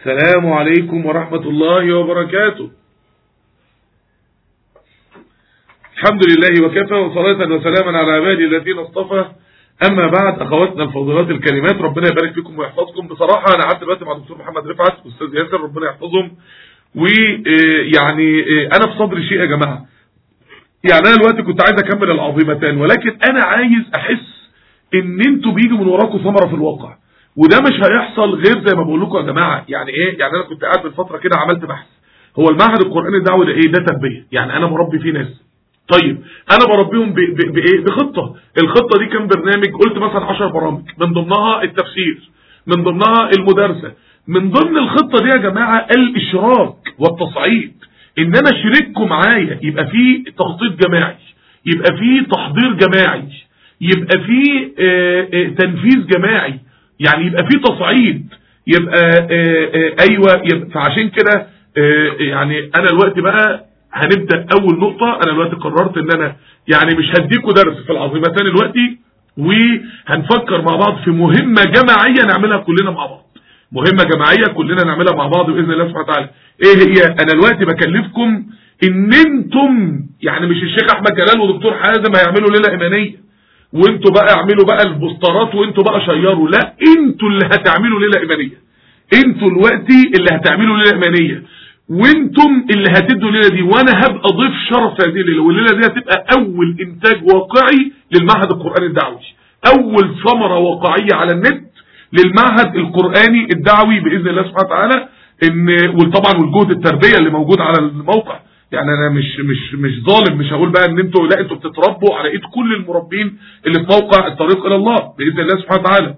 السلام عليكم ورحمة الله وبركاته. الحمد لله وكفى وصلاة وسلاما على عبادي الذين اصطفى. أما بعد أخواتنا الفاضلات الكلمات ربنا يبارك فيكم ويحفظكم. بصراحة أنا قعدت دلوقتي مع دكتور محمد رفعت أستاذ ياسر ربنا يحفظهم. ويعني أنا في صدري شيء يا جماعة. يعني أنا دلوقتي كنت عايز أكمل العظيمتان ولكن أنا عايز أحس إن أنتوا بيجي من وراكم ثمرة في الواقع. وده مش هيحصل غير زي ما بقول لكم يا جماعة. يعني إيه؟ يعني أنا كنت قاعد من فترة كده عملت بحث. هو المعهد القرآني الدعوي ده إيه ده تربية. يعني أنا مربي فيه ناس. طيب أنا بربيهم بايه بخطة. الخطة دي كان برنامج قلت مثلا 10 برامج. من ضمنها التفسير. من ضمنها المدارسة. من ضمن الخطة دي يا جماعة الإشراك والتصعيد. إن أنا أشرككم معايا. يبقى في تخطيط جماعي. يبقى في تحضير جماعي. يبقى في تنفيذ جماعي. يعني يبقى في تصعيد يبقى آآ آآ أيوه يبقى فعشان كده يعني أنا دلوقتي بقى هنبدأ أول نقطة أنا دلوقتي قررت إن أنا يعني مش هديكوا درس في العظيمتان دلوقتي وهنفكر مع بعض في مهمة جماعية نعملها كلنا مع بعض. مهمة جماعية كلنا نعملها مع بعض بإذن الله سبحانه وتعالى. إيه هي؟ أنا دلوقتي بكلفكم إن أنتم يعني مش الشيخ أحمد جلال ودكتور حازم هيعملوا ليلة إيمانية. وانتوا بقى اعملوا بقى البوسترات وانتوا بقى شيروا. لا أنتوا اللي هتعملوا ليلة إيمانية. أنتوا دلوقتي اللي هتعملوا ليلة إيمانية. وأنتم اللي هتدوا الليلة دي. وأنا هبقى ضيف شرف هذه الليلة. والليلة دي هتبقى أول إنتاج واقعي للمعهد القرآني الدعوي. أول ثمرة واقعية على النت للمعهد القرآني الدعوي بإذن الله سبحانه وتعالى. ان وطبعا والجهد التربية اللي موجود على الموقع. يعني أنا مش مش مش ظالم مش هقول بقى إن أنتوا لا أنتوا بتتربوا على إيد كل المربين اللي في موقع الطريق إلى الله بإذن الله سبحانه وتعالى.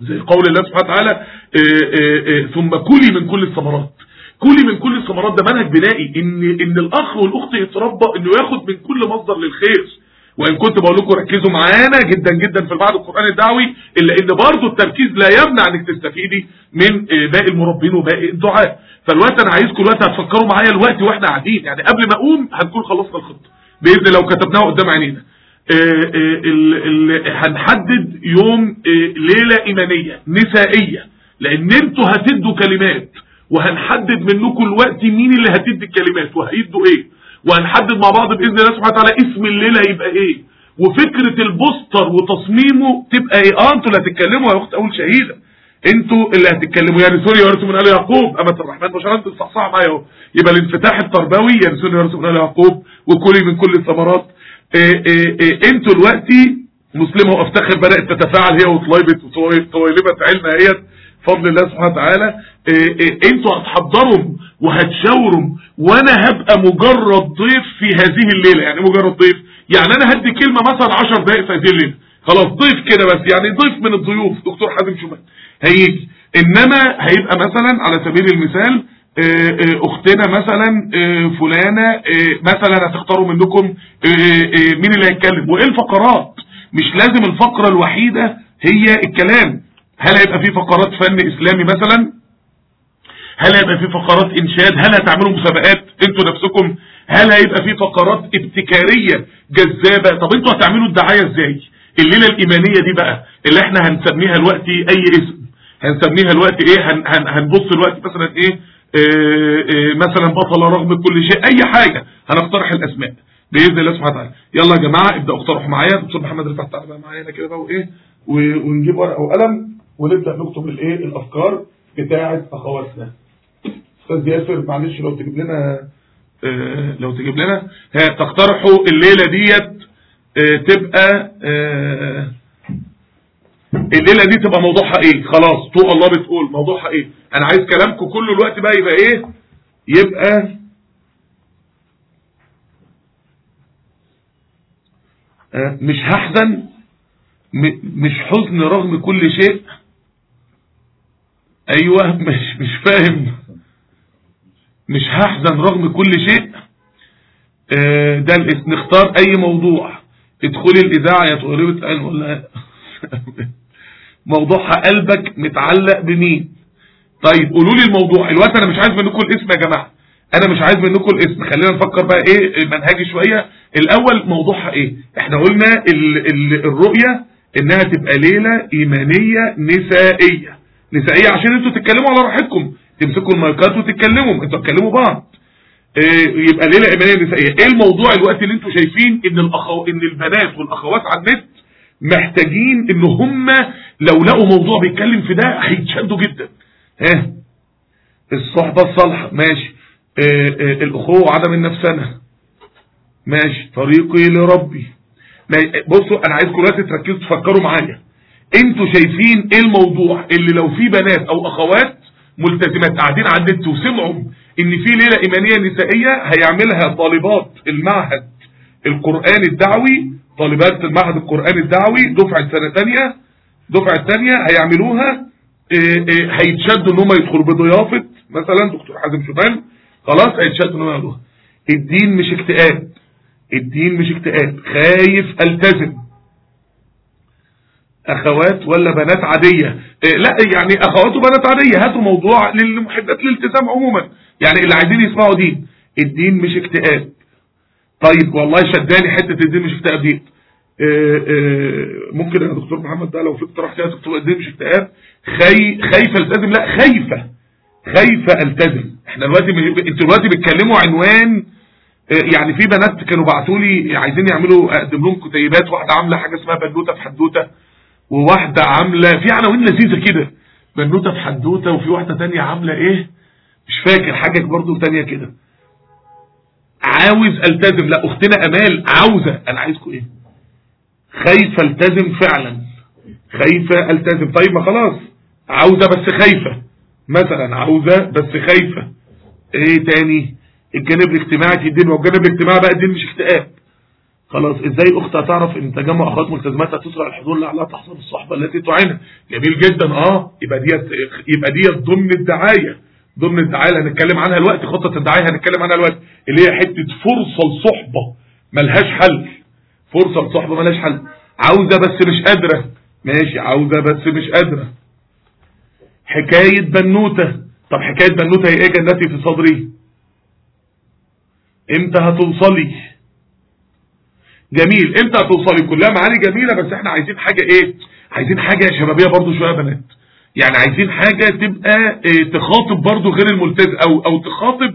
زي قول الله سبحانه وتعالى آآ آآ ثم كلي من كل الثمرات. كلي من كل الثمرات ده منهج بنائي. ان إن الأخ والأخت يتربى إنه ياخد من كل مصدر للخير. وإن كنت بقول لكم ركزوا معانا جدا جدا في المعهد القراني الدعوي إلا إن برضه التركيز لا يمنع إنك تستفيدي من باقي المربين وباقي الدعاء. فالوقت أنا عايزكم الوقت هتفكروا معايا الوقت وإحنا قاعدين. يعني قبل ما أقوم هنكون خلصنا الخطه بإذن لو كتبناها قدام عينينا. هنحدد يوم ليلة إيمانية نسائية. لأن أنتوا هتدوا كلمات وهنحدد منكم الوقت مين اللي هتدي الكلمات وهيدوا إيه. وهنحدد مع بعض بإذن الله سبحانه وتعالى اسم الليلة هيبقى إيه. وفكرة ال poster وتصميمه تبقى إيه. آه أنتوا اللي هتتكلموا يا أخت أول شهيدة. أنتوا اللي هتتكلموا. يعني sorry يا من ال يعقوب. امة الرحمن الله أنتوا صحصح معايا أهو. يبقى الانفتاح التربوي. يا رسول يا من ال يعقوب. وكلي من كل الثمرات. أنتوا دلوقتي مسلمة وأفتخر بدأت تتفاعل هي وطويلبة وطويلبة علم أهيت بفضل الله سبحانه وتعالى أنتوا هتحضروا وهتشاوروا وأنا هبقى مجرد ضيف في هذه الليلة. يعني مجرد ضيف؟ يعني أنا هدي كلمة مثلا 10 دقائق في هذه الليلة. خلاص ضيف كده بس. يعني ضيف من الضيوف دكتور حازم شومان هيجي. إنما هيبقى مثلا على سبيل المثال أختنا مثلا فلانة مثلا هتختاروا منكم مين اللي هيتكلم؟ وإيه الفقرات؟ مش لازم الفقرة الوحيدة هي الكلام. هل هيبقى في فقرات فن إسلامي مثلا؟ هل هيبقى في فقرات إنشاد؟ هل هتعملوا مسابقات أنتوا نفسكم؟ هل هيبقى في فقرات ابتكارية جذابة؟ طب أنتوا هتعملوا الدعاية إزاي؟ الليلة الإيمانية دي بقى اللي إحنا هنسميها دلوقتي أي اسم. هنسميها دلوقتي إيه؟ هن هن هنبص دلوقتي مثلا إيه؟ آه آه مثلا بطل رغم كل شيء أي حاجة. هنقترح الأسماء. بإذن الله سبحانه وتعالى. يلا يا جماعة ابدأوا اقترحوا معايا. دكتور محمد رفعت تعالى معايا كده بقى وإيه؟ ونجيب ورقة وقلم. ونبدأ نكتب الإيه؟ الأفكار بتاعة أخواتنا. أستاذ ياسر معلش لو تجيب لنا آه لو تجيب لنا. تقترحوا الليلة ديت تبقى الليلة دي تبقى موضوعها إيه؟ خلاص طوق الله بتقول موضوعها إيه؟ أنا عايز كلامكم كل الوقت بقى يبقى إيه؟ يبقى مش هحزن مش حزن رغم كل شيء. أيوه مش مش فاهم. مش هحزن رغم كل شيء. آه، ده الاسم. نختار أي موضوع. ادخلي الإذاعة يا طويلة قلب ولا موضوعها قلبك متعلق بمين؟ طيب قولوا لي الموضوع. الوقت أنا مش عايز منكم الاسم يا جماعة. أنا مش عايز منكم الاسم. خلينا نفكر بقى إيه منهجي شوية. الأول موضوعها إيه؟ إحنا قلنا ال ال الرؤية إنها تبقى ليلة إيمانية نسائية. نسائيه عشان أنتوا تتكلموا على راحتكم. تمسكوا المايكات وتتكلموا. أنتوا تكلموا بعض. إيه يبقى ليله ايمانيه نسائيه إيه الموضوع الوقت اللي أنتوا شايفين ان الاخو ان البنات والأخوات على النت محتاجين ان هم لو لقوا موضوع بيتكلم في ده هيتشدوا جدا. ها؟ الصحبة الصالحة. ماشي. إيه إيه الاخوه وعدم النفسنه ماشي. طريقي لربي. بصوا أنا عايزكم دلوقتي تركزوا تفكروا معايا. أنتوا شايفين إيه الموضوع اللي لو في بنات أو اخوات ملتزمات قاعدين على النت وسمعوا ان في ليلة ايمانية نسائية هيعملها طالبات المعهد القرآن الدعوي طالبات المعهد القرآن الدعوي دفعة سنة تانية دفعة تانية هيعملوها إيه إيه هيتشدوا ان هم يدخلوا بضيافة مثلا دكتور حازم شومان خلاص هيتشدوا ان هم يعملوها الدين مش اكتئاب. الدين مش اكتئاب. خايف ألتزم. أخوات ولا بنات عادية؟ إيه لا يعني أخوات وبنات عادية. هاتوا موضوع للمحبات الالتزام عموما. يعني اللي عايزين يسمعوا دين. الدين مش اكتئاب. طيب والله شداني حتة الدين مش اكتئاب دي. آه، آه، ممكن يا دكتور محمد ده لو في اقتراح كده دكتور الدين مش اكتئاب. خي... خايفة التزم؟ لا خايفة. خايفة التزم. إحنا دلوقتي أنتوا دلوقتي بتكلموا عنوان يعني في بنات كانوا بعتوا لي عايزين يعملوا أقدم لهم كتيبات واحدة عاملة حاجة اسمها بنوته في حدوتة. وواحدة عاملة في عناوين لذيذه كده. بنوتة في حدوتة وفي واحدة تانية عاملة إيه؟ مش فاكر حاجة برضه تانية كده. عاوز ألتزم. لا أختنا أمال عاوزة. أنا عايزكم إيه؟ خايفة ألتزم فعلا. خايفة ألتزم. طيب ما خلاص. عاوزة بس خايفة. مثلا عاوزة بس خايفة. إيه تاني؟ الجانب الاجتماعي في الدين. والجانب الاجتماعي بقى الدين مش اكتئاب. خلاص إزاي اخت هتعرف إن تجمع أخوات ملتزمات هتسرع الحضور لعلها تحصل الصحبة التي تعينها؟ جميل جدا آه يبقى ديت يبقى ديت ضمن الدعاية ضمن الدعاية اللي هنتكلم عنها دلوقتي خطة الدعاية هنتكلم عنها دلوقتي اللي هي حتة فرصة لصحبة ملهاش حل. فرصة لصحبة ملهاش حل. عاوزة بس مش قادرة. ماشي عاوزة بس مش قادرة. حكاية بنوتة. طب حكاية بنوتة هي إيه جنتي في صدري؟ إمتى هتوصلي؟ جميل. إمتى هتوصلي كلها معاني جميلة بس إحنا عايزين حاجة إيه؟ عايزين حاجة شبابية برضو شوية بنات. يعني عايزين حاجة تبقى آه تخاطب برضو غير الملتزم أو أو تخاطب.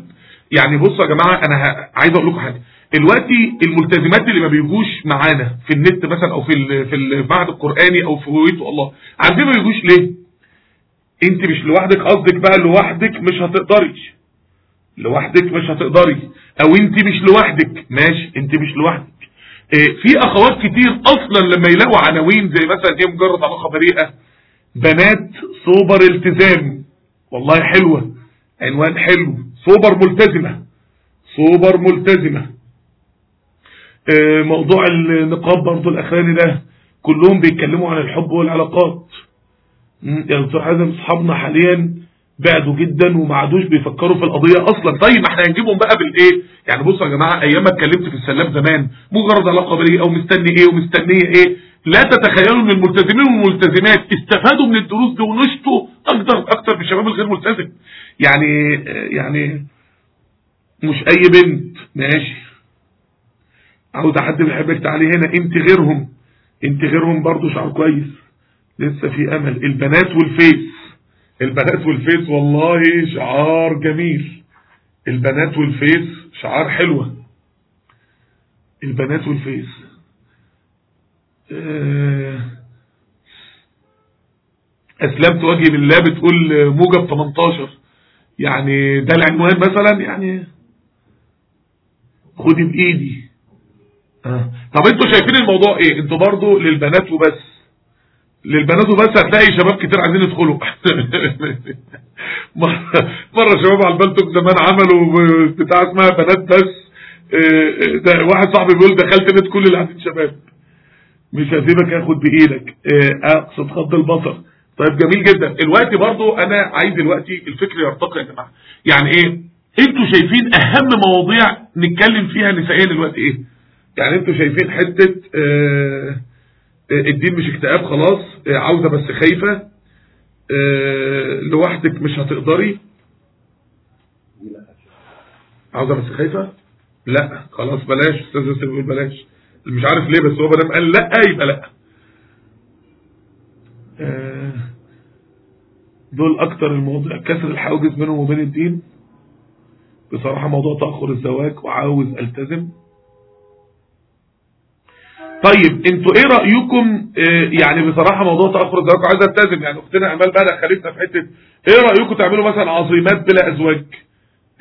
يعني بصوا يا جماعة أنا عايز أقول لكم حاجة. دلوقتي الملتزمات اللي ما بيجوش معانا في النت مثلا أو في في المعهد القرآني أو في هويته الله عارفين ما بيجوش ليه؟ انت مش لوحدك قصدك بقى لوحدك مش هتقدري لوحدك مش هتقدري أو انت مش لوحدك. ماشي انت مش لوحدك. في أخوات كتير أصلا لما يلاقوا عناوين زي مثلا إيه مجرد علاقه بريئة بنات سوبر التزام. والله حلوة. عنوان حلو. سوبر ملتزمة. سوبر ملتزمة. آه، موضوع النقاب برضو الأخراني ده كلهم بيتكلموا عن الحب والعلاقات. دكتور حازم أصحابنا حاليا بعدوا جدا وما عادوش بيفكروا في القضية أصلا. طيب ما إحنا هنجيبهم بقى بالإيه؟ يعني بصوا يا جماعة أيام ما اتكلمت في السلام زمان مجرد علاقة بريئه أو مستني إيه ومستنية إيه لا تتخيلوا إن الملتزمين والملتزمات استفادوا من الدروس دي ونشطوا أكتر أكتر من الشباب الغير ملتزم. يعني يعني مش أي بنت ماشي. عاوز حد بيحبك تعالي هنا أنت غيرهم. أنت غيرهم برضو شعور كويس. لسه في أمل. البنات وال Face. البنات وال Face والله شعار جميل. البنات وال Face شعار حلوة. البنات والفيس. آه، أسلمت وجهي لله بتقول موجب 18 يعني ده العنوان مثلا؟ يعني خدي بإيدي. آه. طب أنتوا شايفين الموضوع إيه؟ أنتوا برضو للبنات وبس. للبنات وبس هتلاقي شباب كتير عايزين يدخلوا. مرة شباب على البلتوك زمان عملوا بتاع اسمها بنات بس. آه، ده واحد صاحبي بيقول دخلت بيت كل اللي قاعدين شباب. مش هسيبك اخد بايدك آه، أقصد خط البصر طيب جميل جدا. الوقت برضو أنا عايز دلوقتي الفكر يرتقي يا جماعة. يعني إيه؟ أنتوا شايفين أهم مواضيع نتكلم فيها نسائيا دلوقتي إيه؟ يعني أنتوا شايفين حتة آه الدين مش اكتئاب خلاص. آه عاوزة بس خايفة. آه لوحدك مش هتقدري. عاوزة بس خايفة؟ لا خلاص بلاش. أستاذ يوسف بيقول بلاش. مش عارف ليه بس هو بدل قال لا يبقى لا. دول أكتر المواضيع كسر الحواجز بينهم وبين الدين. بصراحة موضوع تأخر الزواج وعاوز ألتزم. طيب أنتوا إيه رأيكم؟ آه يعني بصراحة موضوع تأخر الزواج وعايز ألتزم يعني أختنا أمال بقى دخلتنا في حتة إيه رأيكم تعملوا مثلا عظيمات بلا أزواج؟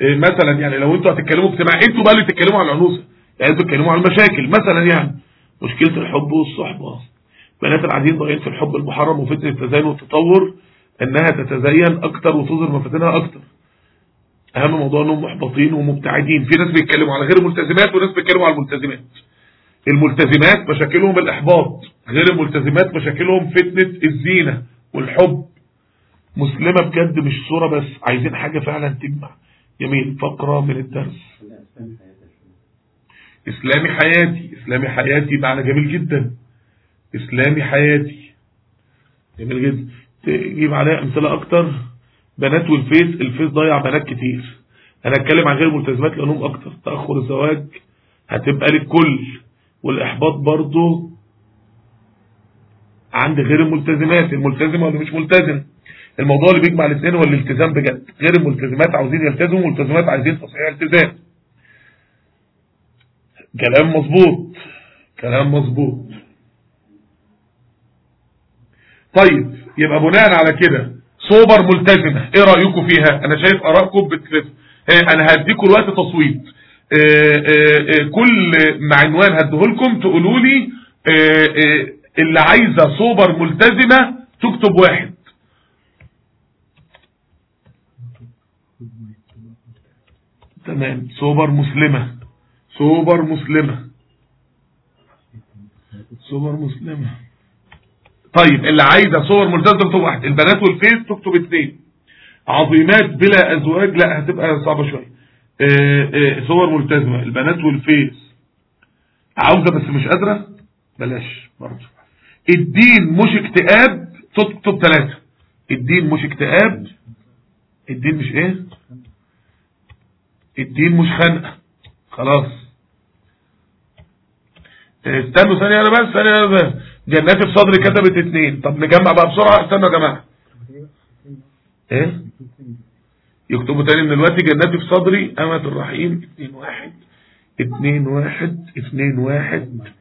آه مثلا يعني لو أنتوا هتتكلموا اجتماع أنتوا بقى اللي تتكلموا عن العنوسة يعني أنتوا تتكلموا عن المشاكل. مثلا يعني مشكلة الحب والصحبة. بنات العاديين ضايعين في الحب المحرم وفتنة التزين والتطور إنها تتزين أكتر وتظهر مفاتنها أكتر. أهم موضوع إنهم محبطين ومبتعدين. في ناس بيتكلموا على غير الملتزمات وناس بيتكلموا على الملتزمات. الملتزمات مشاكلهم الإحباط غير الملتزمات مشاكلهم فتنة الزينة والحب. مسلمة بجد مش صورة بس عايزين حاجة فعلا تجمع. جميل فقرة من الدرس. إسلامي حياتي إسلامي حياتي معنى جميل جدا. إسلامي حياتي. جميل جدا. تجيب عليها أمثلة أكتر. بنات والفيس الفيس ضيع بنات كتير. أنا أتكلم عن غير الملتزمات لأنهم أكتر. تأخر الزواج هتبقى للكل. والإحباط برضو عند غير الملتزمات. الملتزم ولا مش ملتزم؟ الموضوع اللي بيجمع الاثنين هو الالتزام بجد. غير الملتزمات عاوزين يلتزموا والملتزمات عايزين تصحيح التزام كلام مظبوط. كلام مظبوط. طيب يبقى بناء على كده صوبر ملتزمة. إيه رأيكم فيها؟ أنا شايف آرائكم بتلف آه أنا هديكم الوقت تصويت. كل معنوان هديهولكم تقولوا لي اللي عايزة صوبر ملتزمة تكتب واحد. تمام. صوبر مسلمة. صوبر مسلمة. صور مسلمة. طيب اللي عايزة صور ملتزمة تكتب واحد. البنات والفيس تكتب اثنين عظيمات بلا أزواج. لا هتبقى صعبة شوية. صور ملتزمة. البنات والفيس. عاوزة بس مش قادرة؟ بلاش برضه. الدين مش اكتئاب تكتب ثلاثة الدين مش اكتئاب. الدين مش إيه؟ الدين مش خنقة. خلاص. استنوا ثانية أنا بس ثانية أنا بس. جنات في صدري كتبت اتنين. طب نجمع بقى بسرعة. استنوا يا جماعة. إيه؟ يكتبوا تاني من دلوقتي جنات في صدري امة الرحيم اتنين واحد. اتنين واحد اتنين واحد.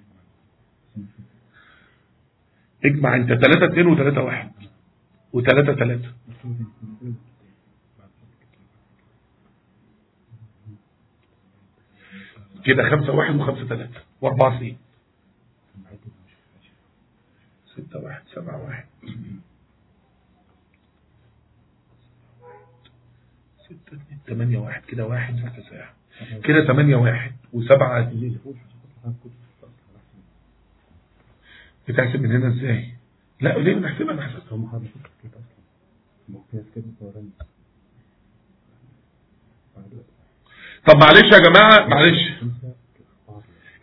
اجمع انت تلاتة اتنين وتلاتة واحد. وتلاتة تلاتة. كده خمسة واحد وخمسة تلاتة. وأربعة اثنين ستة واحد سبعة واحد. ستة اتنين تمانية واحد كده واحد في التساعة كده تمانية واحد وسبعة بتحسب من هنا إزاي لا ليه بنحسبها أنا حسبها طب معلش يا جماعة معلش.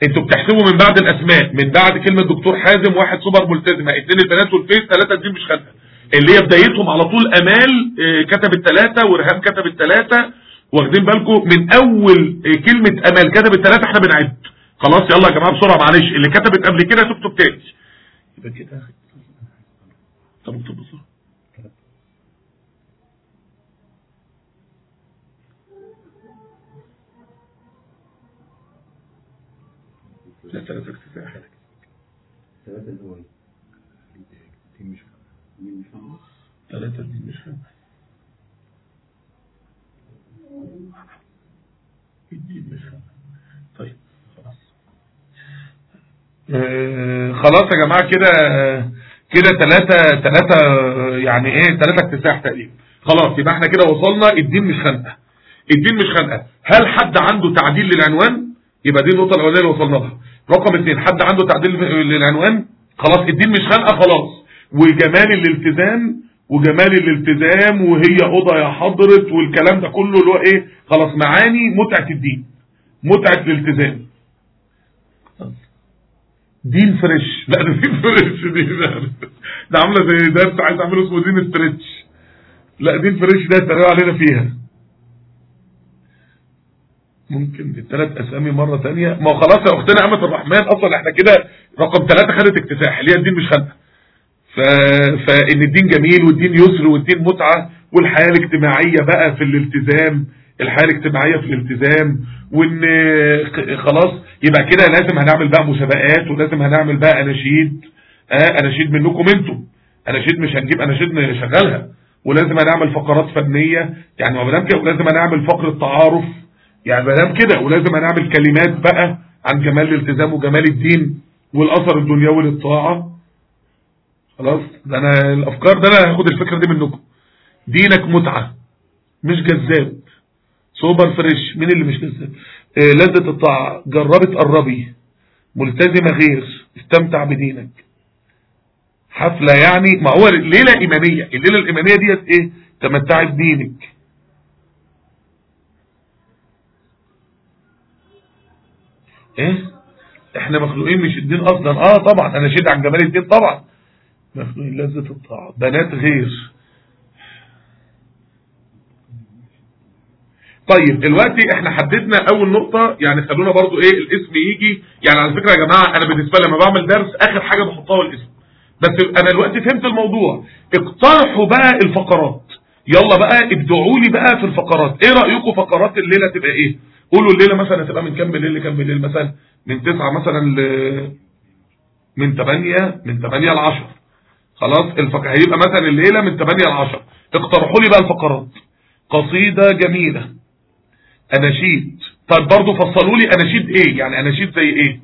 أنتوا بتحسبوا من بعد الأسماء من بعد كلمة دكتور حازم واحد سوبر ملتزمة اتنين البنات والفيس ثلاثة دي مش خانقة اللي هي بدايتهم على طول أمال آه كتبت ثلاثة ورهام كتبت ثلاثة واخدين بالكم من أول آه كلمة أمال كتبت ثلاثة إحنا بنعد. خلاص يلا يا جماعة بسرعة معلش. اللي كتبت قبل كده تكتب تاني. يبقى كده. طب اكتب بسرعة. لا ثلاثة اكتساح ثلاثة اللي هو إيه؟ دي مش دي مش فاهمة ثلاثة دي مش فاهم دي مش فاهم طيب خلاص. آه خلاص يا جماعة كده كده ثلاثة ثلاثة يعني إيه ثلاثة اكتساح تقريبا. خلاص يبقى إحنا كده وصلنا الدين مش خنقة. الدين مش خنقة. هل حد عنده تعديل للعنوان؟ يبقى دي النقطة الأولانية اللي وصلنا لها. رقم اثنين حد عنده تعديل للعنوان؟ خلاص الدين مش خنقة خلاص. وجمال الالتزام وجمال الالتزام وهي أوضة يا حضرت والكلام ده كله اللي هو إيه خلاص معاني متعة الدين متعة الالتزام. دين fresh. لا دين fresh دي ده, عاملة زي درس عايز أعمله اسمه دين stretch. لا دين فريش ده اتريقوا علينا فيها. ممكن الثلاث أسامي مرة تانية. ما هو خلاص يا أختنا أمة الرحمن أصلا إحنا كده رقم ثلاثة خدت اكتساح اللي هي الدين مش خانقه فإن الدين جميل والدين يسر والدين متعة والحياة الاجتماعية بقى في الالتزام الحياة الاجتماعية في الالتزام وإن خلاص يبقى كده لازم هنعمل بقى مسابقات ولازم هنعمل بقى أناشيد آه أناشيد منكم أنتم أناشيد مش هنجيب أناشيد نشغلها ولازم هنعمل فقرات فنية يعني ما دام كده ولازم هنعمل فقرة تعارف يعني ما دام كده ولازم هنعمل كلمات بقى عن جمال الالتزام وجمال الدين والأثر الدنيوي للطاعة. خلاص؟ ده أنا الأفكار ده أنا هاخد الفكرة دي منكم. دينك متعة مش جذاب. سوبر فريش مين اللي مش جذاب؟ آه لذة الطاعة. جربت قربي. ملتزمة غير. استمتع بدينك. حفلة يعني ما هو ليلة إيمانية. الليلة الإيمانية ديت إيه؟ تمتعي بدينك إيه؟ إحنا مخلوقين مش الدين أصلا. آه طبعا. أنا شد عن جمال الدين طبعا. مخلوقين لذة الطاعة. بنات غير. طيب دلوقتي إحنا حددنا أول نقطة يعني خلونا برضو إيه الاسم يجي. يعني على فكرة يا جماعة أنا بالنسبة لما بعمل درس آخر حاجة بحطها هو الاسم. بس أنا دلوقتي فهمت الموضوع. اقترحوا بقى الفقرات. يلا بقى ابدعوا لي بقى في الفقرات. إيه رأيكم فقرات الليلة تبقى إيه؟ قولوا الليلة مثلا هتبقى من كام بالليل لكام بالليل؟ مثلا من تسعة مثلا ل من 8 من 8 ل 10 خلاص؟ الفق... هيبقى مثلا الليلة من 8 ل 10 اقترحوا لي بقى الفقرات. قصيدة جميلة. اناشيد طيب برضه فصلوا لي اناشيد إيه؟ يعني اناشيد زي إيه؟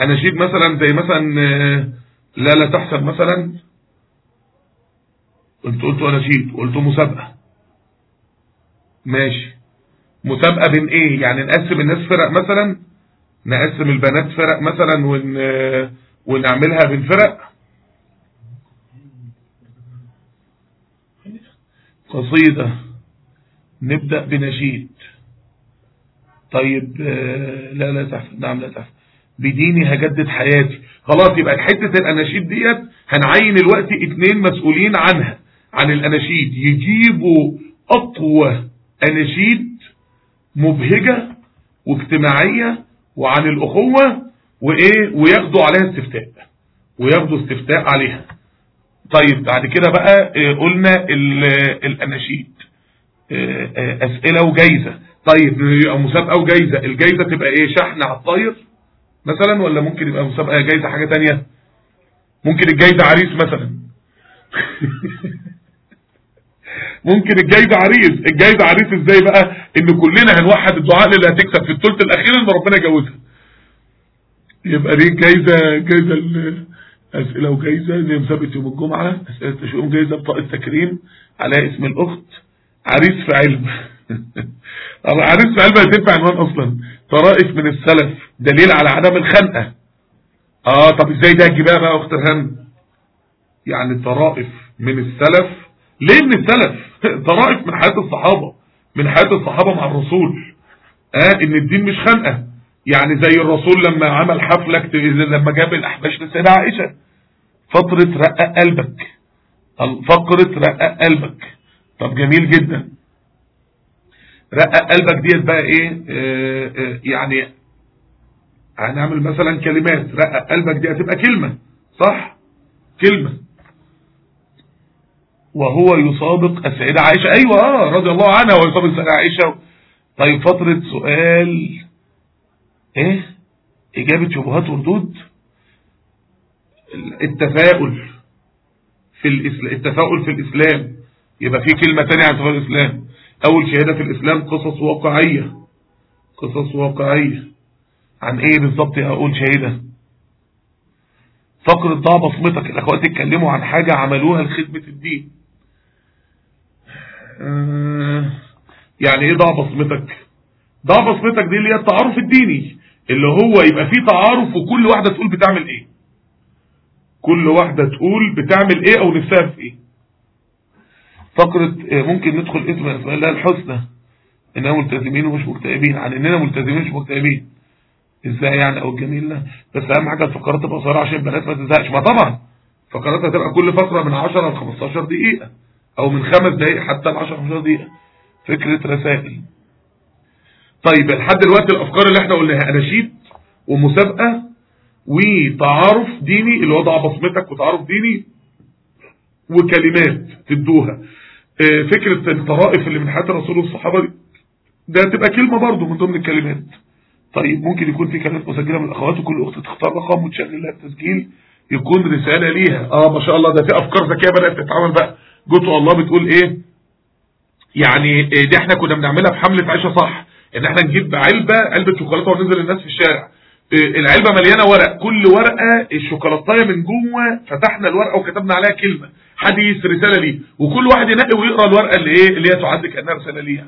اناشيد مثلا زي مثلا لا لا تحسب مثلا قلت قلت اناشيد قلت مسابقة. ماشي. مسابقة بين إيه؟ يعني نقسم الناس فرق مثلا؟ نقسم البنات فرق مثلا ون ونعملها بين فرق قصيدة. نبدأ بنشيد طيب لا لا تحفظ نعم لا تحفظ بديني هجدد حياتي. خلاص يبقى حتة الأناشيد ديت هنعين الوقت اتنين مسؤولين عنها عن الأناشيد. يجيبوا أقوى أناشيد مبهجة واجتماعية وعن الأخوة وإيه؟ وياخدوا عليها استفتاء. وياخدوا استفتاء عليها. طيب بعد كده بقى قلنا الأناشيد أسئلة وجايزة. طيب يبقى مسابقة وجايزة. الجايزة تبقى إيه؟ شحن على الطاير مثلا ولا ممكن يبقى مسابقة جايزة حاجة تانية؟ ممكن الجايزة عريس مثلا. ممكن الجايزة عريس. الجايزة عريس إزاي بقى؟ إن كلنا هنوحد الدعاء اللي هتكسب في الثلث الأخير ان ربنا يجوزها يبقى دي جايزة جايزة أسئلة وجايزة زي مسابقة يوم الجمعة أسئلة تشؤم جايزة بطاقة تكريم على اسم الأخت عريس في علم. عريس في علم هتنفع عنوان أصلا. طرائف من السلف دليل على عدم الخنقة. آه طب إزاي ده تجيبها بقى أخت رهان يعني طرائف من السلف. ليه من السلف؟ طرائف من حياة الصحابة من حياة الصحابة مع الرسول. آه إن الدين مش خنقة. يعني زي الرسول لما عمل حفلة لما جاب الأحباش لسيدة عائشة. فترة رقق قلبك. فقرة رقق قلبك. طب جميل جدا. رقق قلبك ديت بقى إيه؟ آه آه يعني هنعمل مثلا كلمات. رقق قلبك دي هتبقى كلمة صح؟ كلمة. وهو يسابق السيدة عائشة. أيوه آه رضي الله عنها ويسابق السيدة عائشة. طيب فترة سؤال. إيه؟ اجابة شبهات وردود. التفاؤل في الإسلام التفاؤل في الإسلام. يبقى في كلمة تانية عن تفاؤل الإسلام. أول شهادة في الإسلام قصص واقعية. قصص واقعية. عن إيه بالظبط أقول شهيدة؟ فقرة ضع بصمتك الأخوات اتكلموا عن حاجة عملوها لخدمة الدين. آه يعني إيه ضع بصمتك ضع بصمتك دي اللي هي التعارف الديني. اللي هو يبقى فيه تعارف وكل واحدة تقول بتعمل إيه. كل واحدة تقول بتعمل إيه أو نفسها في إيه. فقرة آه، ممكن ندخل اسم اسماء الحسنى. إننا ملتزمين ومش مكتئبين. عن إننا ملتزمين ومش مكتئبين. إزاي يعني؟ أو الجميل ده بس أهم حاجة الفقرات تبقى قصيره عشان البنات ما تزهقش. ما طبعا. فقرات هتبقى كل فقره من 10 ل 15 دقيقة. أو من خمس دقائق حتى ل 10 15 دقيقة. فكرة رسائل. طيب لحد دلوقتي الأفكار اللي إحنا قلناها أناشيد ومسابقة وتعارف ديني اللي وضع بصمتك وتعارف ديني وكلمات تدوها. آه، فكرة الطرائف اللي من حياة الرسول والصحابة دي ده تبقى كلمة برضو من ضمن الكلمات. طيب ممكن يكون في كلمات مسجلة من الأخوات وكل أخت تختار رقم وتشغل لها التسجيل يكون رسالة ليها. آه ما شاء الله ده في أفكار ذكية بدأت تتعمل بقى. جوتو الله بتقول إيه؟ يعني آه، دي إحنا كنا بنعملها في حملة عيشة صح. إن إحنا نجيب علبة علبة شوكولاتة وننزل الناس في الشارع. آه، العلبة مليانة ورق. كل ورقة الشوكولاتاية من جوه فتحنا الورقة وكتبنا عليها كلمة. حديث رسالة ليه وكل واحد ينقي ويقرأ الورقة اللي إيه اللي هي تعد كأنها رسالة ليها.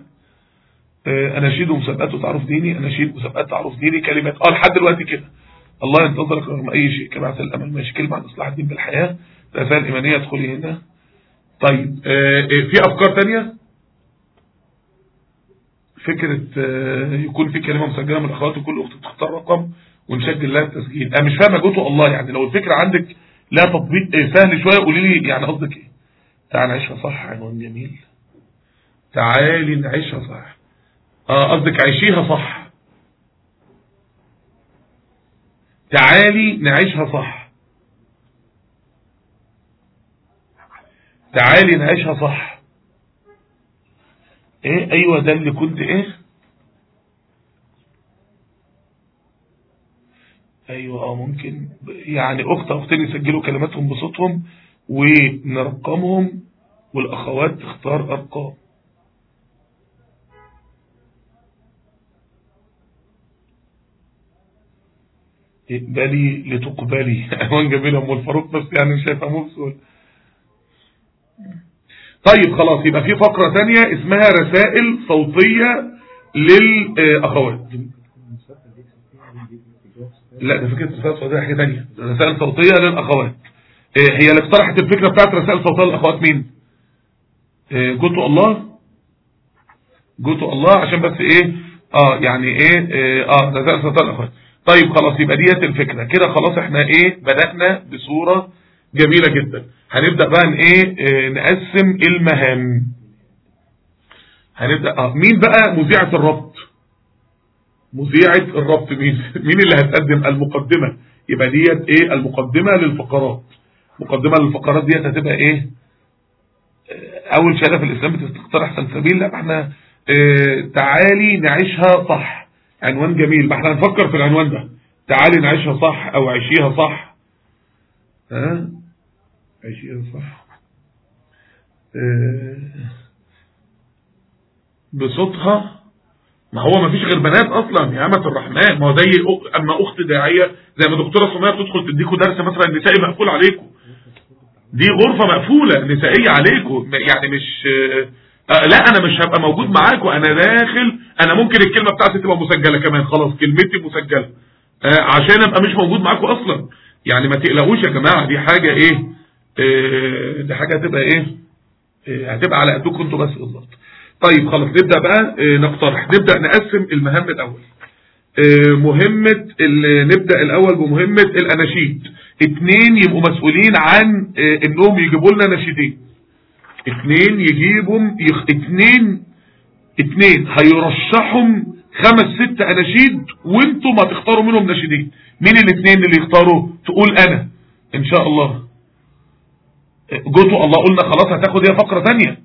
آه، اناشيد ومسابقات وتعرف ديني اناشيد ومسابقات تعرف ديني كلمات. آه لحد دلوقتي كده. الله ينتظرك رغم أي شيء. كبعث الأمل ماشي. كلمة عن إصلاح الدين بالحياة. رسائل ايمانية ادخلي هنا. طيب آه، آه، في أفكار تانية؟ فكرة آه، يكون في كلمة مسجلة من الأخوات وكل أخت تختار رقم ونسجل لها التسجيل. أنا مش فاهم يا جوتو الله يعني لو الفكرة عندك لا تطبيق آه، سهل شوية قولي لي يعني قصدك إيه؟ تعال نعيشها صح عنوان جميل. تعالي نعيشها صح. آه قصدك عيشيها صح. تعالي نعيشها صح. تعالي نعيشها صح. إيه؟ أيوه ده اللي كنت إيه؟ أيوه آه ممكن. يعني أخت أختين يسجلوا كلماتهم بصوتهم ونرقمهم والأخوات تختار أرقام. اقبلي لتقبلي. اهوان جميلة أم الفاروق بس يعني مش هيفهموه بسهوله طيب خلاص يبقى في فقرة تانية اسمها رسائل صوتية للأخوات. لا ده فكرة رسائل صوتية حاجة تانية. رسائل صوتية للأخوات. آه، هي اللي اقترحت الفكرة بتاعت رسائل صوتية للأخوات مين؟ آه، جوتو الله؟ جوتو الله عشان بس إيه؟ آه يعني إيه آه رسائل صوتية للأخوات. طيب خلاص يبقى ديت الفكرة. كده خلاص إحنا إيه؟ بدأنا بصورة جميلة جدا. هنبدأ بقى ن- إيه؟ آه، نقسم المهام. هنبدأ آه مين بقى مذيعة الربط؟ مذيعة الربط مين؟ مين اللي هتقدم؟ المقدمة. يبقى ديت إيه؟ المقدمة للفقرات. مقدمة للفقرات ديت هتبقى إيه؟ آه، أول شهادة في الإسلام بتقترح سلسبيل لا إحنا آه تعالي نعيشها صح. عنوان جميل. ما إحنا هنفكر في العنوان ده. تعالي نعيشها صح أو عيشيها صح. ها؟ عيشيها صح؟ آه بصوتها ما هو ما فيش غير بنات أصلا. يا أمة الرحمن ما هو زي أما أخت داعية زي ما دكتورة سميه بتدخل تديكوا درس مثلا النسائي مقفول عليكم دي غرفة مقفولة نسائية عليكم يعني مش آه لا أنا مش هبقى موجود معاكم أنا داخل أنا ممكن الكلمة بتاعتي تبقى مسجلة كمان. خلاص كلمتي مسجلة. آه عشان أبقى مش موجود معاكم أصلا. يعني ما تقلقوش يا جماعة دي حاجة إيه؟ آه دي حاجة هتبقى إيه؟ آه، هتبقى على قدكم أنتوا بس بالظبط. طيب خلاص نبدأ بقى آه، نقترح. نبدأ نقسم المهام الأول. آه، مهمة نبدأ الأول بمهمة الأناشيد. اتنين يبقوا مسؤولين عن إنهم يجيبوا لنا نشيدين اتنين يجيبوا يخ... اتنين اتنين هيرشحهم خمس ست أناشيد وأنتم هتختاروا منهم نشيدين مين الاتنين اللي يختاروا؟ تقول أنا. إن شاء الله. جوتوا الله قلنا خلاص هتاخد هي فقرة تانية.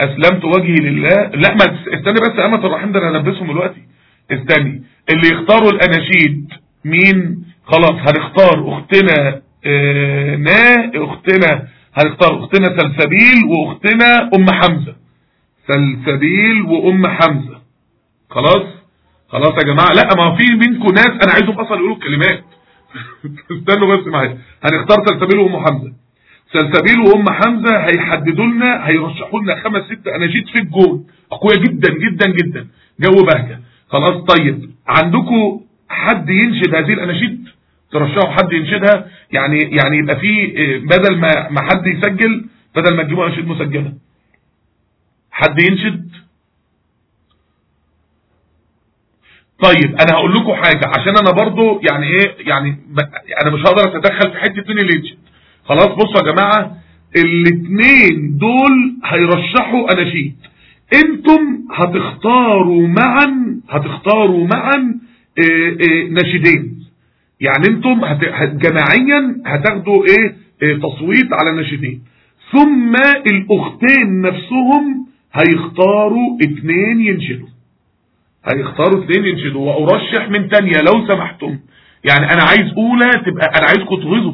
أسلمت وجهي لله. لا ما استني بس يا أمة الرحيم ده أنا هلبسهم دلوقتي. استني. اللي يختاروا الأناشيد مين؟ خلاص هنختار أختنا آه نا أختنا هنختار أختنا سلسبيل وأختنا أم حمزة. سلسبيل وأم حمزة. خلاص؟ خلاص يا جماعة. لا ما في منكم ناس أنا عايزهم أصلا يقولوا الكلمات. استنوا بس معايا. هنختار سلسبيل وأم حمزة. سلسبيل وام حمزة هيحددوا لنا هيرشحوا لنا خمس ست اناشيد في الجون. اقوياء جدا جدا جدا. جو بهجة. خلاص طيب. عندكم حد ينشد هذه الاناشيد ترشحوا حد ينشدها؟ يعني يعني يبقى في آه، بدل ما ما حد يسجل بدل ما تجيبوا أناشيد مسجلة. حد ينشد؟ طيب أنا هقول لكم حاجة. عشان أنا برضو يعني إيه يعني أنا مش هقدر أتدخل في حتة مين اللي ينشد. خلاص بصوا يا جماعة الاثنين دول هيرشحوا أناشيد. أنتم هتختاروا معا هتختاروا معا آه آه ناشدين. يعني أنتم جماعيا هتاخدوا إيه؟ آه تصويت على الناشدين ثم الأختين نفسهم هيختاروا اتنين ينشدوا. هيختاروا اتنين ينشدوا. وأرشح من تانية لو سمحتم. يعني أنا عايز أولى تبقى أنا عايزكم تغيظوا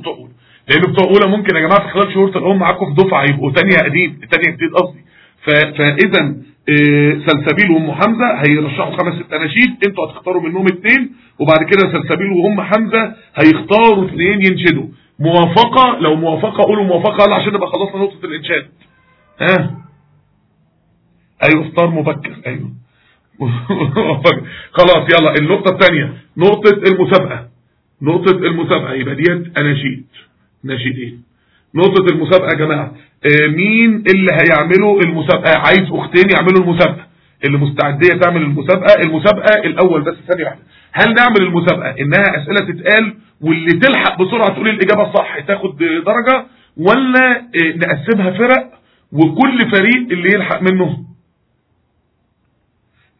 لأن بتوع اولى ممكن يا جماعة في خلال شهور تلاقوهم معاكم في دفعة يبقوا تانية قديم تانية جديد قصدي. فإذا آه، سلسبيل وأم حمزة هيرشحوا خمس ست أناشيد أنتوا هتختاروا منهم اتنين وبعد كده سلسبيل وأم حمزة هيختاروا اتنين ينشدوا. موافقة لو موافقة قولوا موافقة يلا عشان نبقى خلصنا نقطة الإنشاد. ها؟ أيوه افطار مبكر أيوه. خلاص يلا النقطة الثانية نقطة المسابقة. نقطة المسابقة يبقى ديت أناشيد. ناشدين نقطة المسابقة يا جماعة. آه، مين اللي هيعملوا المسابقة؟ عايز أختين يعملوا المسابقة. اللي مستعدية تعمل المسابقة المسابقة الأول بس. ثانية واحدة. هل نعمل المسابقة؟ إنها أسئلة تتقال واللي تلحق بسرعة تقول الإجابة الصح تاخد درجة ولا آه، نقسمها فرق وكل فريق اللي يلحق منه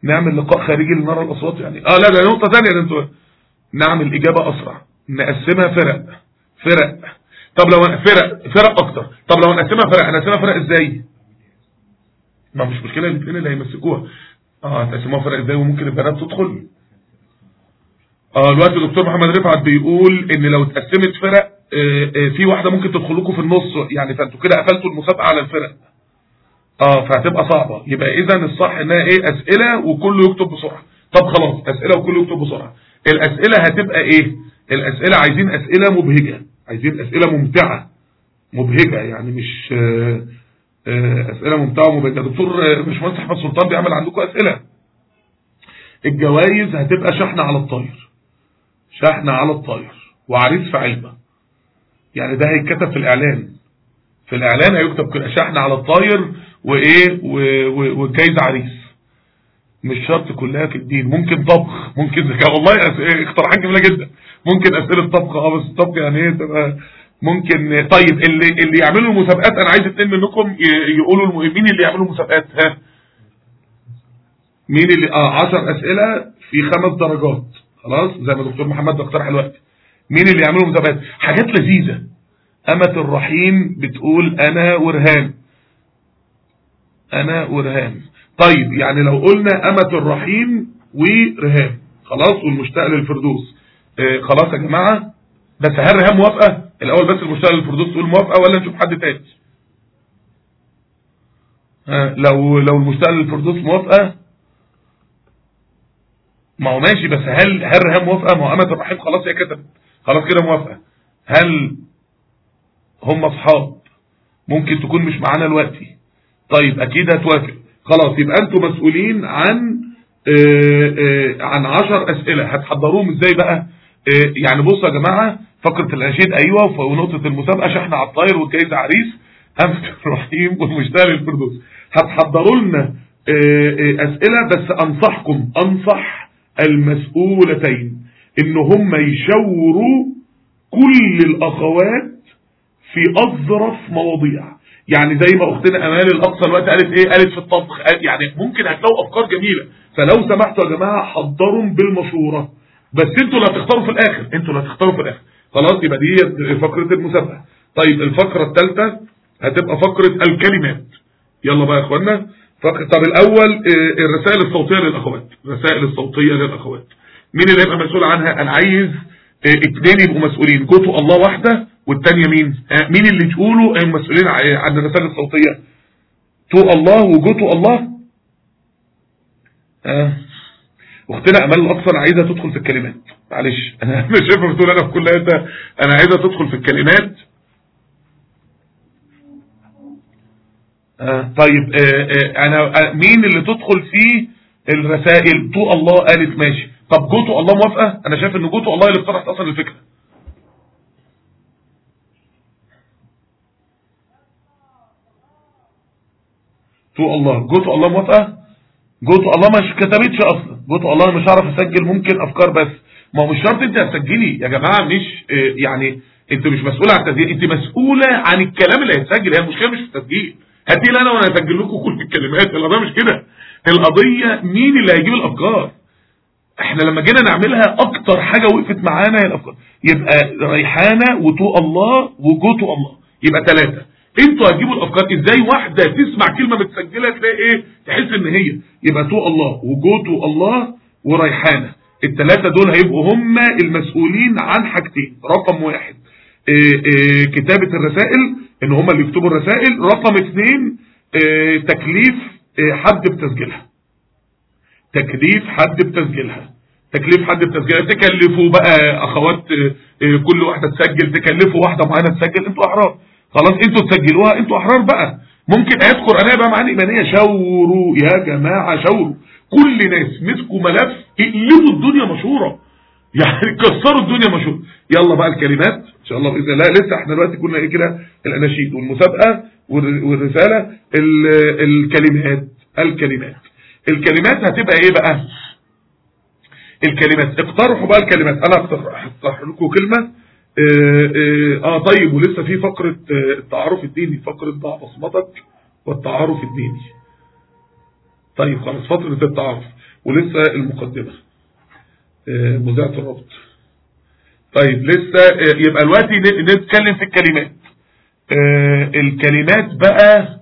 نعمل لقاء خارجي لنرى الأصوات يعني. آه لا ده نقطة ثانية ده أنتوا. نعمل إجابة أسرع. نقسمها فرق. فرق. طب لو فرق فرق أكتر. طب لو نقسمها فرق هنقسمها فرق إزاي؟ ما مش مشكلة الاثنين اللي هيمسكوها؟ آه هتقسموها فرق إزاي وممكن البنات تدخل. آه الوقت الدكتور محمد رفعت بيقول إن لو اتقسمت فرق آه آه في واحدة ممكن تدخل لكم في النص. يعني فأنتوا كده قفلتوا المسابقة على الفرق. آه فهتبقى صعبة. يبقى إذا الصح إنها إيه؟ أسئلة وكله يكتب بسرعة. طب خلاص أسئلة وكله يكتب بسرعة. الأسئلة هتبقى إيه؟ الأسئلة عايزين أسئلة مبهجة. عايزين أسئلة ممتعة مبهجة يعني مش آه، آه، أسئلة ممتعة ومبهجة. دكتور آه، باشمهندس أحمد سلطان بيعمل عندكم أسئلة. الجوائز هتبقى شحنة على الطاير شحنة على الطاير وعريس في علبة. يعني ده هيتكتب في الإعلان. في الإعلان هيكتب كده شحن على الطاير وإيه و- و- والجايزه عريس. مش شرط كلها في الدين ممكن طبخ ممكن ذكاء والله أس- اقتراحات جميلة جدا. ممكن أسئلة طبخ آه بس الطبخ يعني إيه؟ تبقى ممكن طيب اللي اللي يعملوا المسابقات أنا عايز اتنين منكم يقولوا مين اللي يعملوا مسابقات؟ ها؟ مين اللي آه 10 أسئلة في خمس درجات. خلاص؟ زي ما دكتور محمد بيقترح الوقت مين اللي يعملوا مسابقات؟ حاجات لذيذة. أمة الرحيم بتقول أنا ورهان. أنا ورهان. طيب يعني لو قلنا أمة الرحيم ورهان. خلاص؟ والمشتاق للفردوس. آه خلاص يا جماعة. بس هل رهان موافقة؟ الأول بس المشتاق للفردوس تقول موافقة ولا نشوف حد تاني؟ آه لو لو المشتاق للفردوس موافقة. ما هو ماشي بس هل هل رهان موافقة؟ ما هو أمة الرحيم خلاص هي كتبت خلاص كده موافقة. هل هم أصحاب؟ ممكن تكون مش معانا دلوقتي. طيب أكيد هتوافق. خلاص يبقى أنتوا مسؤولين عن آه آه عن 10 أسئلة. هتحضروهم إزاي بقى؟ يعني بصوا يا جماعة فقرة الأناشيد أيوه ونقطة المسابقة شحن على الطاير والجايزه عريس امس الرحيم والمشتاق للفردوس هتحضروا لنا أسئلة بس أنصحكم أنصح المسؤولتين إن هم يشوروا كل الأخوات في أظرف مواضيع. يعني زي ما أختنا أمال الأقصى الوقت قالت إيه؟ قالت في الطبخ يعني ممكن هتلاقوا أفكار جميلة. فلو سمحتوا يا جماعة حضروا بالمشورة. بس أنتوا اللي هتختاروا في الآخر. أنتوا اللي هتختاروا في الآخر. خلاص يبقى دي فقرة المسابقة. طيب الفقرة الثالثة هتبقى فقرة الكلمات. يلا بقى يا اخوانا طب الأول آه، الرسائل الصوتية للأخوات. الرسائل الصوتية للأخوات. مين اللي هيبقى مسؤول عنها؟ أنا عايز آه، اتنين يبقوا مسؤولين. جوتوا الله واحدة والتانية مين؟ آه، مين اللي تقولوا المسؤولين عن الرسائل الصوتية؟ تو الله وجوتوا الله؟ آه. اختنا امال الأقصى أنا عايزها تدخل في الكلمات. معلش. أنا مش شايفها بتقول أنا في كل حتة أنا عايزها تدخل في الكلمات. آه طيب آه آه أنا آه مين اللي تدخل في الرسائل؟ تو الله قالت ماشي. طب جوتوا الله موافقة؟ أنا شايف إن جوتوا الله اللي اقترحت أصلا الفكرة. تو الله. جوتو الله موافقة؟ جوتو الله مش كتبتش أصلا. جوتو الله مش هعرف أسجل ممكن أفكار بس. ما هو مش شرط أنت هتسجلي. يا جماعة مش آه، يعني أنت مش مسؤولة عن التسجيل. أنت مسؤولة عن الكلام اللي هيتسجل. هي المشكلة مش في التسجيل. لي أنا وأنا اسجل لكم كل الكلمات. القضية مش كده. القضية مين اللي هيجيب الأفكار؟ إحنا لما جينا نعملها أكتر حاجة وقفت معانا هي الأفكار. يبقى ريحانة وتو الله وجوتو الله. يبقى ثلاثة أنتوا هتجيبوا الافكار إزاي واحدة تسمع كلمة متسجلة تلاقي إيه؟ تحس ان هي. يبقى تو الله وجوتو الله وريحانه الثلاثه دول هيبقوا هم المسؤولين عن حاجتين. رقم واحد آه آه كتابة الرسائل إن هم اللي يكتبوا الرسائل. رقم اثنين آه تكليف حد بتسجيلها. تكليف حد بتسجيلها. تكليف حد بتسجيلها. تكلفوا بقى أخوات كل واحدة تسجل. تكلفوا واحدة معينة تسجل. أنتوا أحرار. خلاص أنتوا تسجلوها أنتوا احرار بقى. ممكن آيات قرآنية بقى معاني ايمانيه شاوروا يا جماعة شاوروا. كل ناس مسكوا ملف اقلبوا الدنيا مشهورة. يعني كسروا الدنيا مشهورة. يلا بقى الكلمات إن شاء الله بإذن الله. لسه إحنا دلوقتي كنا إيه كده؟ الأناشيد والمسابقة والر- والرسالة. ال- الكلمات الكلمات. الكلمات هتبقى إيه بقى؟ الكلمات. اقترحوا بقى الكلمات. أنا اقترح لكم كلمة. آه, آه, آه طيب ولسه في فقرة آه، التعارف الديني فقرة ضع بصمتك والتعارف الديني. طيب خلاص فتره التعارف ولسه المقدمة آه، مذاعة الربط. طيب لسه آه، يبقى دلوقتي ن- نتكلم في الكلمات. آه، الكلمات بقى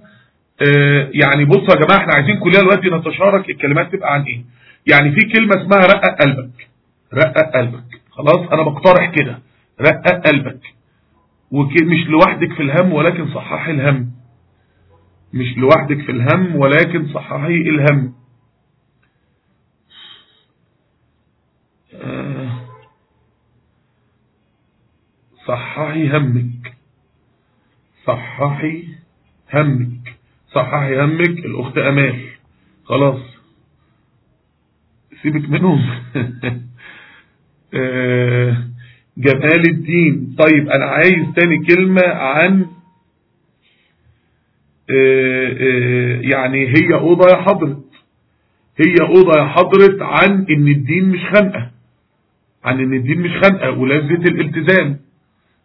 آه، يعني بصوا يا جماعة إحنا عايزين كلنا دلوقتي نتشارك الكلمات تبقى عن إيه. يعني في كلمة اسمها رقق قلبك. رقق قلبك. خلاص أنا بقترح كده. رقق قلبك. ومش لوحدك في الهم ولكن صححي الهم. مش لوحدك في الهم ولكن صححي الهم. آه، صححي همك. صححي همك. صححي همك الأخت أمال. خلاص. سيبك منهم. آه، جمال الدين. طيب أنا عايز تاني كلمة عن آه، آه، يعني هي أوضة يا حضرت هي أوضة يا حضرت عن إن الدين مش خنقة عن إن الدين مش خنقة ولذة الالتزام.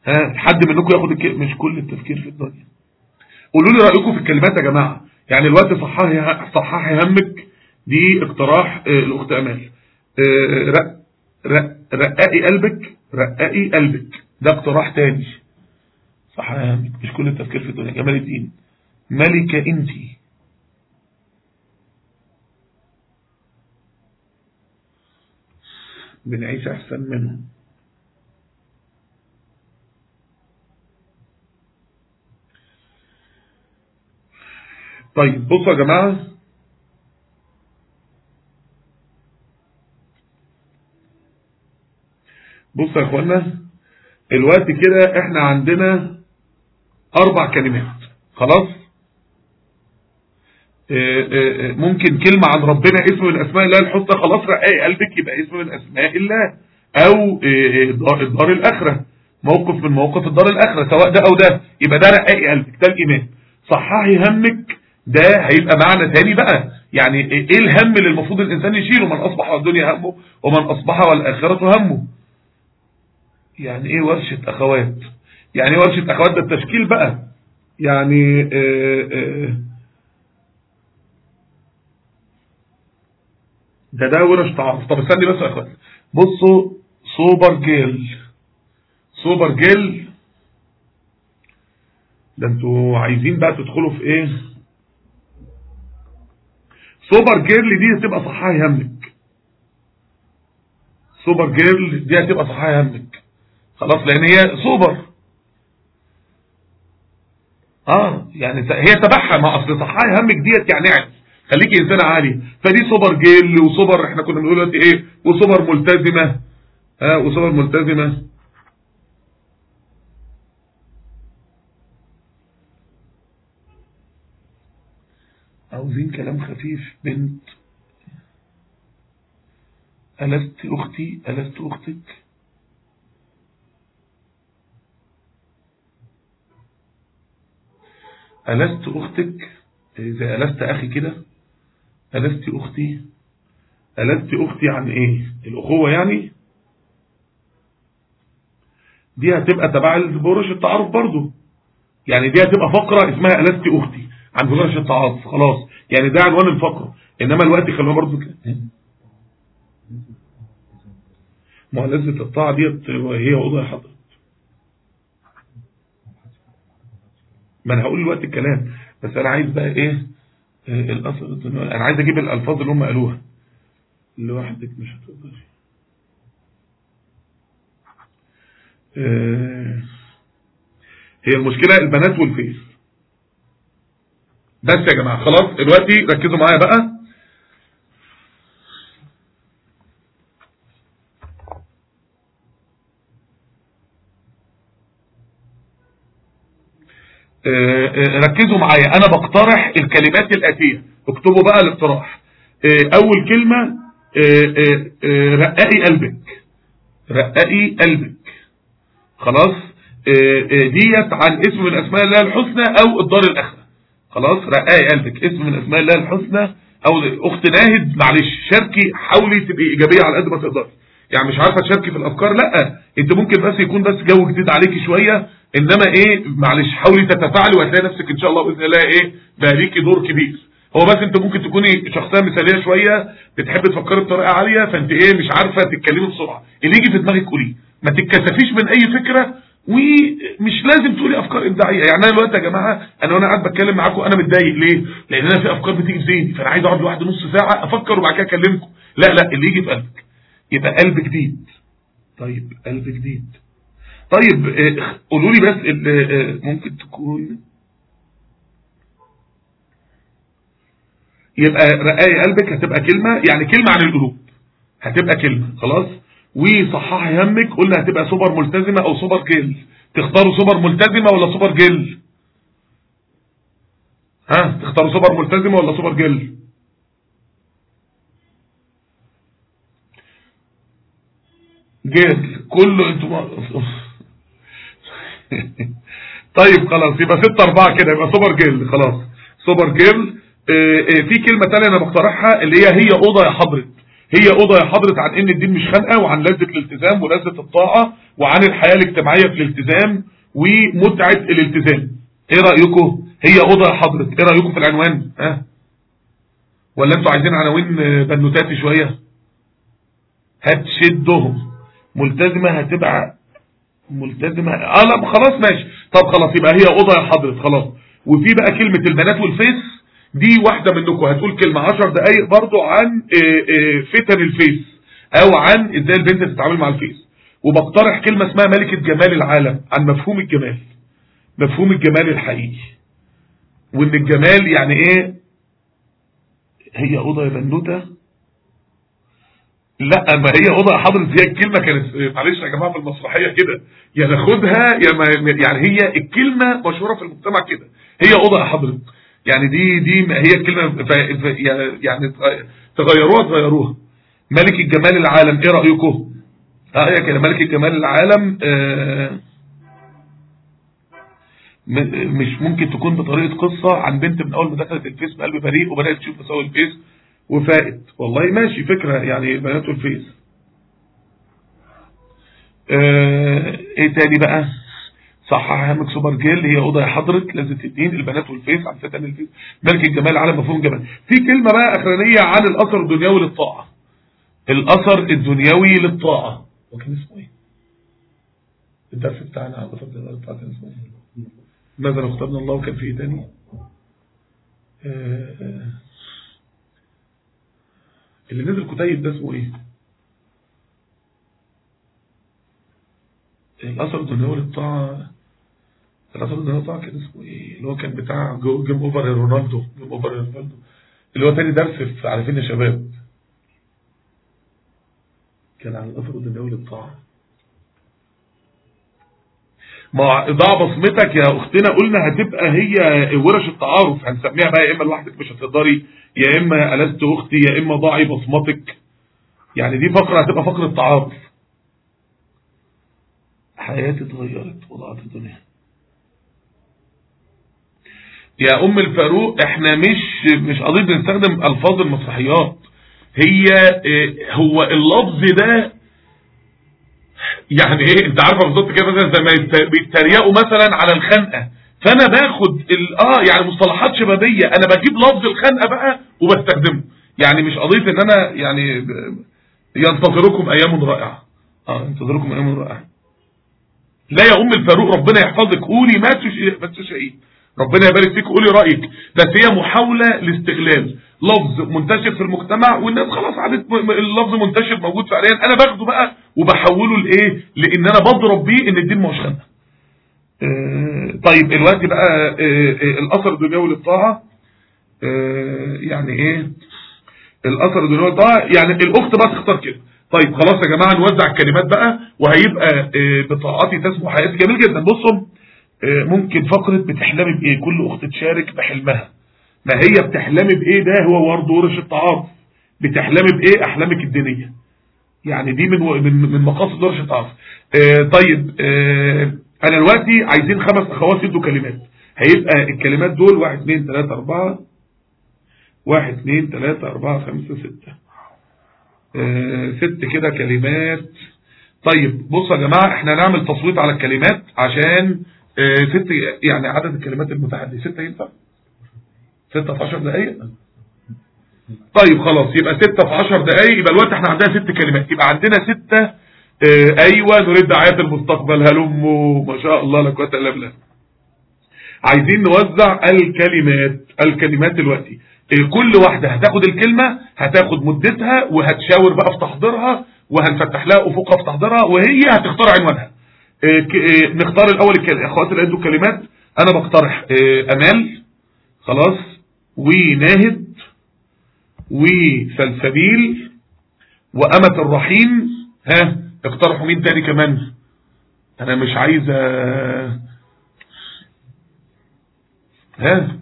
ها حد منكم ياخد الكلمة مش كل التفكير في الدنيا. قولوا لي رأيكم في الكلمات يا جماعة. يعني الوقت صححي صححي همك دي اقتراح أمال. آه، رق رق رققي قلبك. رققي قلبك. ده اقتراح تاني. همك مش كل التفكير في الدنيا. جمال الدين. ملكة انتي. بنعيش أحسن منهم طيب بصوا يا جماعة. بصوا يا اخوانا الوقت كده إحنا عندنا أربع كلمات. خلاص؟ آه آه آه ممكن كلمة عن ربنا اسم من أسماء الله الحسنى خلاص رقاقي قلبك يبقى اسم من أسماء الله. أو دار, الدار الآخرة. موقف من مواقف الدار الآخرة سواء ده أو ده. يبقى ده رقاقي قلبك ده الإيمان. صححي همك ده هيبقى معنى تاني بقى. يعني إيه الهم اللي المفروض الإنسان يشيله؟ من أصبح والدنيا همه ومن أصبح والآخرة همه. يعني إيه ورشة أخوات؟ يعني إيه ورشة أخوات ده التشكيل بقى. يعني آه آه ده ده ورش تعارف طب استني بس أخوات. بصوا super girl. super girl. ده أنتوا عايزين بقى تدخلوا في إيه؟ super girl دي هتبقى صححي همك super girl دي هتبقى صححي همك خلاص لأن هي سوبر. آه يعني هي تبعها ما أصل صححي همك ديت يعني عادي خليكي انسانه عاليه فدي سوبر جيل وسوبر إحنا كنا بنقول دلوقتي إيه؟ وسوبر ملتزمة. ها آه وسوبر ملتزمة. عاوزين كلام خفيف. بنت ألست أختي؟ ألست أختك؟ ألست أختك؟ إذا ألست أخي كده ألست أختي؟ ألست أختي عن إيه؟ الأخوة يعني؟ دي هتبقى تبع البرش التعارف برضو. يعني دي هتبقى فقرة اسمها ألست أختي عن برش التعارف خلاص. يعني ده عنوان الفقرة. إنما الوقت خلونا برضو كده. ما هو لذة الطاعة ديت هي وضع حضرتك ما أنا هقول الوقت الكلام بس أنا عايز بقى إيه آه، الأصل أنا عايز أجيب الألفاظ اللي هم قالوها. لوحدك مش هتقدري. آه، هي المشكلة البنات والفيس. بس يا جماعة خلاص دلوقتي ركزوا معايا بقى آه، آه، ركزوا معايا. أنا بقترح الكلمات الأتية. اكتبوا بقى الاقتراح. آه، أول آه، آه، آه، رققي قلبك. رققي قلبك. خلاص؟ آه، آه، ديت عن اسم من اسماء الله الحسنى أو الدار الاخرة خلاص؟ رققي قلبك. اسم من اسماء الله الحسنى أو أخت ناهد. معلش شاركي حاولي تبقي إيجابية على قد ما تقدري. يعني مش عارفة تشاركي في الأفكار؟ لأ. أنت ممكن بس يكون بس جو جديد عليكي شوية. انما إيه معلش حاولي تتفاعلي وهتلاقي نفسك ان شاء الله بإذن الله إيه بقى ليكي دور كبير. هو بس انت ممكن تكوني شخصية مثالية شوية بتحبي تفكري بطريقة عالية فانت إيه مش عارفة تتكلمي بسرعة. اللي يجي في دماغك قوليه ما تتكسفيش من أي فكرة ومش لازم تقولي أفكار إبداعية. يعني أنا دلوقتي يا جماعة أنا وأنا قاعد بتكلم معاكم أنا متضايق. ليه؟ لأن أنا في أفكار بتيجي في ذهني فأنا عايز أقعد لوحدي نص ساعة أفكر وبعد كده أكلمكم. لا لا اللي يجي في قلبك. يبقى قلب جديد. طيب قلب جديد. طيب آه، قولوا لي بس ال- آه، ممكن تكون يبقى رقاية قلبك هتبقى كلمة يعني كلمة عن القلوب. هتبقى كلمة خلاص؟ وصححي همك قلنا هتبقى سوبر ملتزمة أو super girl. تختاروا سوبر ملتزمة ولا super girl؟ ها؟ تختاروا سوبر ملتزمة ولا super girl؟ girl. كله أنتوا طيب خلاص يبقى ستة أربعة كده يبقى super girl خلاص super girl آه آه في كلمة تانية أنا بقترحها اللي هي هي أوضة يا حضرة هي أوضة يا حضرة عن إن الدين مش خانقة وعن لذة الالتزام ولذة الطاعة وعن الحياة الاجتماعية في الالتزام ومتعة الالتزام إيه رأيكم؟ هي أوضة يا حضرة إيه رأيكم في العنوان؟ ها؟ ولا أنتوا عايزين عناوين آه، بنوتاتي شوية؟ هتشدهم ملتزمة هتبقى ملتزمة. آه لا خلاص ماشي. طب خلاص يبقى هي أوضة يا حضرة خلاص. وفي بقى كلمة البنات وال Face. دي واحدة منكم هتقول كلمة عشر دقايق برضو عن آه، آه، فتن ال Face أو عن إزاي البنت تتعامل مع ال Face. وبقترح كلمة اسمها ملكة جمال العالم عن مفهوم الجمال. مفهوم الجمال الحقيقي. وإن الجمال يعني إيه؟ هي أوضة يا بنوتة. لا ما هي اوضه حضرت هي الكلمة كانت معلش يا جماعة في المسرحية كده. يا ناخدها يا ما يعني هي الكلمة مشهورة في المجتمع كده. هي يا حضرت يعني دي دي ما هي ف- يعني تغيروها تغيروها. ملكة جمال العالم إيه رأيكم؟ آه هي كده. ملكة جمال العالم آه مش ممكن تكون بطريقة قصة عن بنت من أول ما دخلت ال Face بقلب بريء وبدأت تشوف مساوي ال Face. وفائت. والله ماشي فكرة يعني بنات ال Face. آه إيه تاني بقى؟ صححي همك super girl هي أوضة يا حضرة لذة الدين البنات وال Face عن فتن ال Face. ملكة الجمال عن مفهوم جمال. في كلمة بقى أخرانية عن الأثر الدنيوي للطاعة. الأثر الدنيوي للطاعة. وكان اسمه إيه؟ الدرس بتاعنا الاثر الدنيوي للطاعة كان اسمه إيه؟ ماذا اخترنا الله؟ وكان في إيه تاني؟ آه، آه. اللي نزل كتيب ده اسمه إيه؟ الأثر الدنيوي للطاعه الأثر الدنيوي للطاعه كان اسمه إيه؟ اللي هو كان بتاع جيم أوفر رونالدو جيم أوفر رونالدو. اللي هو تاني درس في عارفين يا شباب. كان عن الأثر الدنيوي للطاعه ما ضع بصمتك يا أختنا قلنا هتبقى هي ورش التعارف هنسميها بقى يا إما لوحدك مش هتقدري يا إما ألست أختي يا إما ضعي بصمتك. يعني دي فقرة هتبقى فقرة تعارف. حياتي اتغيرت وضعت الدنيا. يا أم الفاروق إحنا مش مش قضية بنستخدم ألفاظ المسرحيات. هي آه، هو اللفظ ده يعني إيه انت عارفه بالظبط كده مثلا زي ما يت- بيتريقوا مثلا على الخنقة. فأنا باخد آه يعني مصطلحات شبابية. أنا بجيب لفظ الخنقة بقى وبستخدمه. يعني مش قضية إن أنا يعني ينتظركم أيام رائعة. آه ينتظركم أيام رائعة. لا يا أم الفاروق ربنا يحفظك. قولي ما تشائين ربنا يبارك فيك. قولي رأيك. بس هي محاولة لاستغلال. لفظ منتشر في المجتمع والناس خلاص عادت اللفظ منتشر موجود فعليا. أنا باخده بقى وبحوله لإيه؟ لإن أنا بضرب بيه إن الدين مش خنقه آه، طيب الوقت بقى آه، آه، الأثر الدنيوي للطاعة. يعني إيه؟ الأثر الدنيوي للطاعة. يعني الأخت بقى تختار كده. طيب خلاص يا جماعة نوزع الكلمات بقى وهيبقى بطاعتي تسمو حياتي. جميل جدا. بصوا ممكن فقرة بتحلمي بإيه؟ كل أخت تشارك بحلمها. ما هي بتحلمي بإيه ده؟ هو برضه ورش التعاطف بتحلمي بإيه؟ أحلامك الدينية. يعني دي من من من مقاصد ورش التعاطف آه، طيب آه، أنا دلوقتي عايزين خمس أخوات يدوا كلمات. هيبقى الكلمات دول واحد اثنين ثلاثة أربعة. واحد اثنين ثلاثة أربعة خمسة ستة. آه، ست كده كلمات. طيب بصوا يا جماعة إحنا نعمل تصويت على الكلمات عشان آه، ست يعني عدد الكلمات المتحدية ستة ينفع؟ ستة في عشر دقايق. طيب خلاص يبقى ستة في عشر دقايق يبقى الوقت إحنا عندنا ست كلمات. يبقى عندنا ستة آه أيوه نريد دعايات المستقبل. هلموا ما شاء الله لا قوة إلا بالله. عايزين نوزع الكلمات الكلمات دلوقتي. آه كل واحدة هتاخد الكلمة هتاخد مدتها وهتشاور بقى في تحضيرها وهنفتح لها أفقها في تحضيرها وهي هتختار عنوانها. آه نختار الأول الاخوات اللي عنده الكلمات أنا بقترح أمال. خلاص. وناهد وسلسبيل وأمة الرحيم. ها اقترحوا مين تاني كمان؟ أنا مش عايز أ- ها؟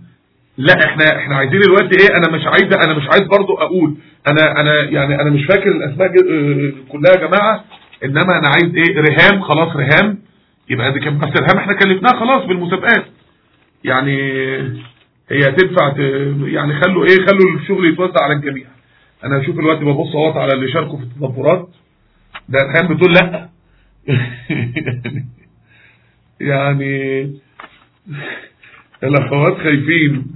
لا إحنا إحنا عايزين دلوقتي إيه؟ أنا مش عايز أنا مش عايز برضو أقول. أنا أنا يعني أنا مش فاكر الأسماء آه كلها يا جماعة. إنما أنا عايز إيه؟ رهام خلاص رهام يبقى دي كان بس رهام إحنا كلفناها خلاص بالمسابقات. يعني هي ت... يعني خلوا إيه خلوا الشغل يتوزع على الجميع. أنا هشوف دلوقتي ببص أهوت على اللي شاركوا في التدبرات. ده الحين بتقول لأ. يعني الأخوات خايفين.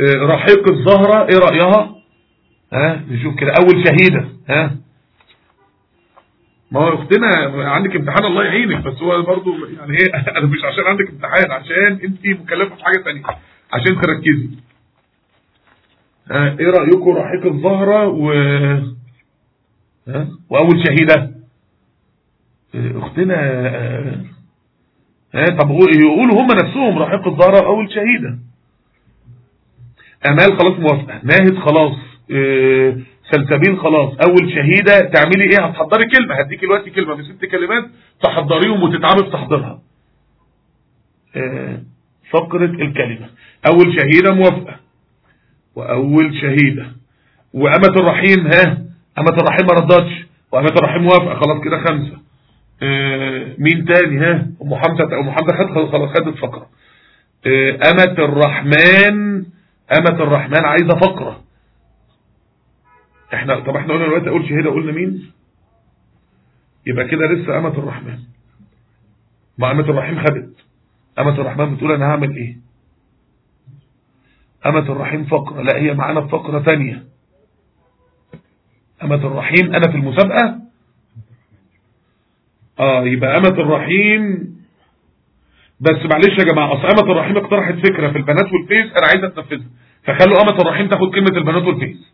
آه، رحيق الزهرة إيه رأيها؟ ها نشوف كده. أول شهيدة ها. ما هو أختنا عندك امتحان الله يعينك بس هو برضو يعني إيه أنا مش عشان عندك امتحان عشان أنت مكلفة في حاجة ثانية عشان تركزي ها إيه رأيكم؟ رحيق الزهره و ها وأول شهيدة. آه، اختنا ها طب قول- يقولوا هم نفسهم رحيق الزهره أول شهيدة. أمال خلاص موافقة. ناهد خلاص. آه، سلسبيل خلاص. أول شهيدة تعملي إيه؟ هتحضري كلمة. هديكي دلوقتي كلمة بست كلمات تحضريهم وتتعبي في تحضيرها. آه، فقرة الكلمة. أول شهيدة موافقة. وأول شهيدة. وأمة الرحيم ها؟ أمة الرحيم ما ردتش. وأمة الرحيم موافقة. خلاص كده خمسة. آه، مين تاني ها؟ أم حمزة. أم حمزة خد خلاص خدت فقرة. آه، أمة الرحمن. أمة الرحمن عايزة فقرة. إحنا طب إحنا قلنا دلوقتي أول شهيدة قلنا مين؟ يبقى كده لسه أمة الرحمن. ما أمة الرحيم خدت. أمة الرحمن بتقول أنا هعمل إيه؟ أمة الرحيم فقرة. لا هي معانا في فقرة ثانية. أمة الرحيم أنا في المسابقة. آه يبقى أمة الرحيم. بس معلش يا جماعة أصل أمة الرحيم اقترحت فكرة في البنات والفيس أنا عايزه تنفذها فخلوا أمة الرحيم تاخد كلمه البنات والفيس.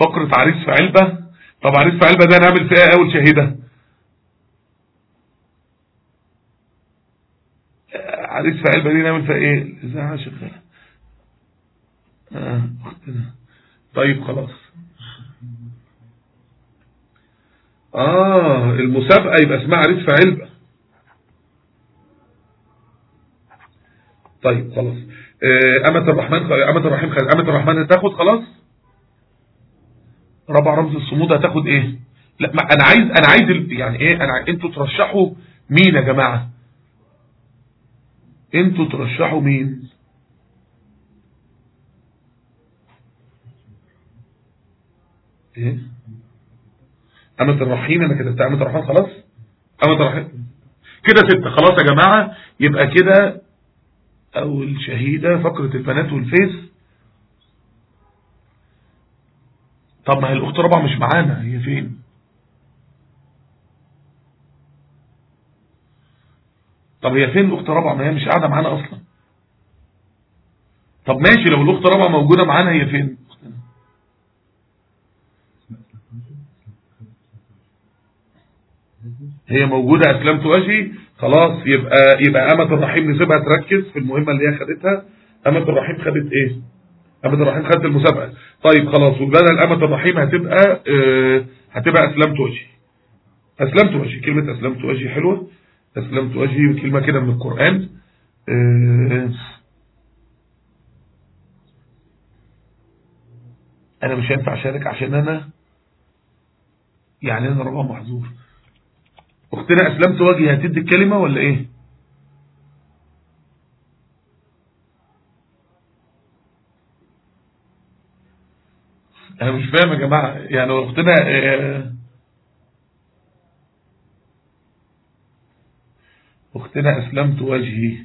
فقرة عريس في علبة. طب عريس في علبة ده نعمل فيها أول شهيدة؟ علبة دي نعمل فيها إيه؟ شغالة آه اختنا طيب خلاص. آه المسابقة يبقى اسمها عريس في علبة طيب خلاص. آه، أمة الرحمن أمة الرحيم أمة الرحمن هتاخد خلاص؟ رابع رمز الصمود هتاخد إيه؟ لا ما أنا عايز أنا عايز يعني إيه؟ أنا أنتوا ترشحوا مين يا جماعة؟ أنتوا ترشحوا مين؟ إيه؟ أمة الرحيم أنا كتبت أمة الرحمن خلاص؟ أمة الرحيم. كده ستة خلاص يا جماعة يبقى كده أول شهيدة فقرة البنات والفيس. طب ما هي الأخت رابعة مش معانا هي فين؟ طب هي فين الأخت رابعة؟ ما هي مش قاعدة معانا أصلا. طب ماشي لو الأخت رابعة موجودة معانا هي فين؟ هي موجودة أسلمت وجهي خلاص يبقى يبقى أمة الرحيم نسيبها تركز في المهمة اللي هي خدتها. أمة الرحيم خدت إيه؟ أمة الرحيم خدت المسابقة. طيب خلاص وبدل أمة الرحيم هتبقى آه هتبقى أسلمت وجهي أسلمت وجهي كلمة أسلمت وجهي حلوة. أسلمت وجهي كلمة كده من القرآن. آه أنا مش هينفع أشارك عشان أنا يعني أنا ربما محظور. اختنا أسلمت وجهي. هتدي الكلمة ولا إيه؟ أنا مش فاهم يا جماعة. يعني أختنا اختنا أسلمت وجهي.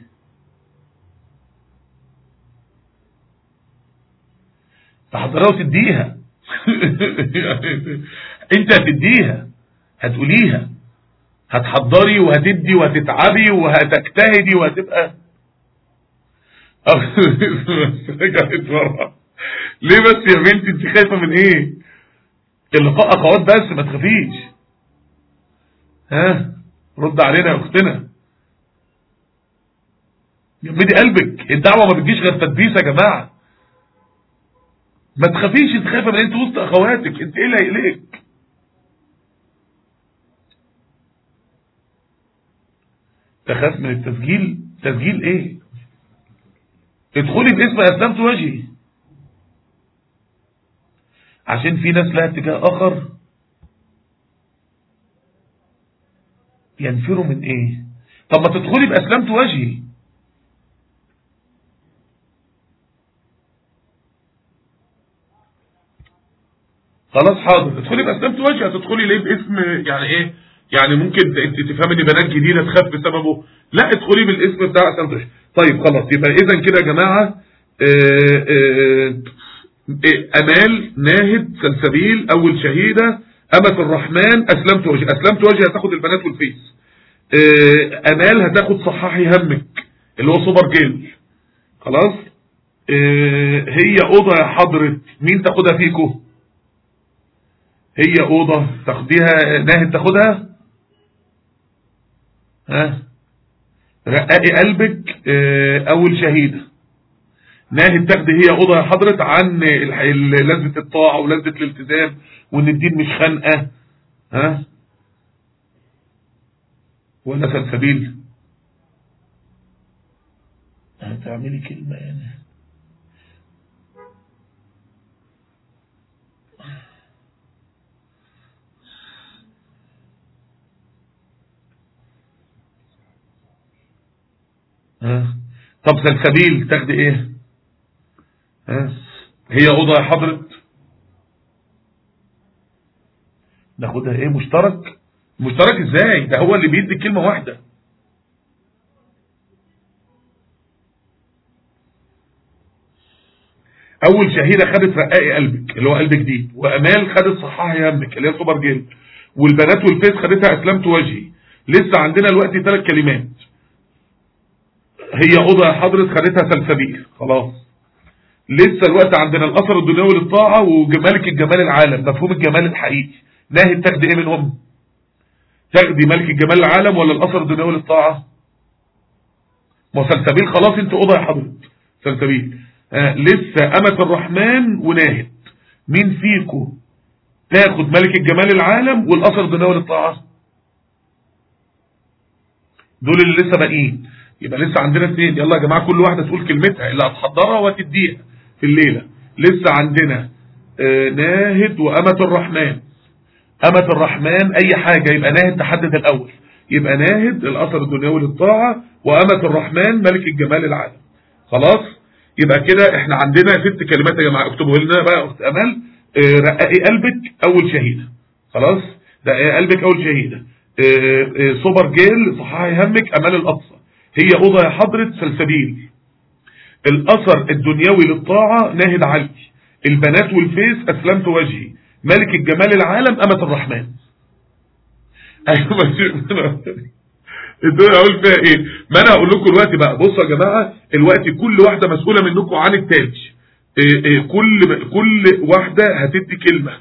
تحضرها وتديها انت هتديها هتقوليها. هتحضري وهتدي وهتتعبي وهتجتهدي وهتبقى. رجعت ورا ليه بس يا بنتي؟ انت خايفة من إيه؟ اللقاء اخوات بس ما تخافيش. ها؟ رد علينا يا أختنا. جمدي قلبك. الدعوة ما بتجيش غير تدبيس يا جماعة. ما تخافيش انت خايفه من انت وسط اخواتك. انت إيه اللي هيقلقك؟ تخاف من التسجيل؟ تسجيل إيه؟ ادخلي باسم أسلمت وجهي. عشان في ناس لها اتجاه آخر. ينفروا من إيه؟ طب ما تدخلي بأسلمت وجهي. خلاص حاضر ادخلي باسلمت وجهي هتدخلي ليه باسم يعني إيه؟ يعني ممكن انت تفهم ان بنات جديدة تخاف بسببه. لا ادخلي بالاسم بتاع اسلمت طيب خلاص يبقى اذا كده يا جماعة آآ آآ أمال ناهد سلسبيل أول شهيدة أمة الرحمن اسلمت وجهي اسلمت وجهي هتاخد البنات والفيس. أمال هتاخد صححي همك اللي هو سوبر جيل. خلاص؟ هي أوضة يا حضرة مين تاخدها فيكو؟ هي أوضة تاخديها ناهد تاخدها؟ ها؟ رققي قلبك أول شهيدة. ناهد تاخدي هي أوضة يا حضرة عن لذة الطاعة ولذة الالتزام وإن الدين مش خانقة. ها؟ ولا سلسبيل. هتعملي كلمة يعني ها طب سلسبيل تاخدي إيه؟ هي أوضة يا حضرة. ناخدها إيه؟ مشترك. مشترك إزاي؟ ده هو اللي بيدي كلمة واحدة. أول شهيدة خدت رقائي قلبك اللي هو قلب جديد وأمال خدت صححي همك اللي هي سوبر جيل. والبنات والفيس خدتها أسلمت وجهي. لسه عندنا الوقت ثلاث كلمات. هي اوضه يا حضرة خدتها سلسبيل. خلاص. لسه الوقت عندنا. الأثر الدنيوي للطاعة وملك الجمال العالم. مفهوم الجمال الحقيقي. ناهي تاخدي إيه منهم تاخدي ملك الجمال العالم ولا الأثر الدنيوي للطاعة؟ ما سلسبيل خلاص أنت اوضه يا حضرة. سلسبيل. آه لسه أمة الرحمن وناهد. مين فيكم تاخد ملك الجمال العالم والأثر الدنيوي للطاعة؟ دول اللي لسه باقيين. يبقى لسه عندنا اثنين يلا يا جماعة كل واحدة تقول كلمتها اللي هتحضرها وهتديها في الليلة. لسه عندنا آه ناهد وأمة الرحمن. أمة الرحمن أي حاجة يبقى ناهد تحدد الأول. يبقى ناهد الأثر الدنيوي للطاعة وأمة الرحمن ملك الجمال العالم. خلاص؟ يبقى كده إحنا عندنا ست كلمات يا جماعة. اكتبوا لنا بقى اخت أمل. آه، رققي قلبك أول شهيدة. خلاص؟ رققي قلبك أول شهيدة. آه، آه، سوبر جيل صححي همك أمال الأقصى. هي اوضه يا حضرة سلسبيل. الأثر الدنيوي للطاعة ناهد علي البنات والفيس أسلمت وجهي. ملك الجمال العالم أمة الرحمن. بس الدنيا أقول فيها إيه؟ ما أنا هقول لكم دلوقتي بقى. بصوا يا جماعة الوقت كل واحدة مسؤولة منكم عن التاج إيه إيه كل كل واحدة هتدي كلمة.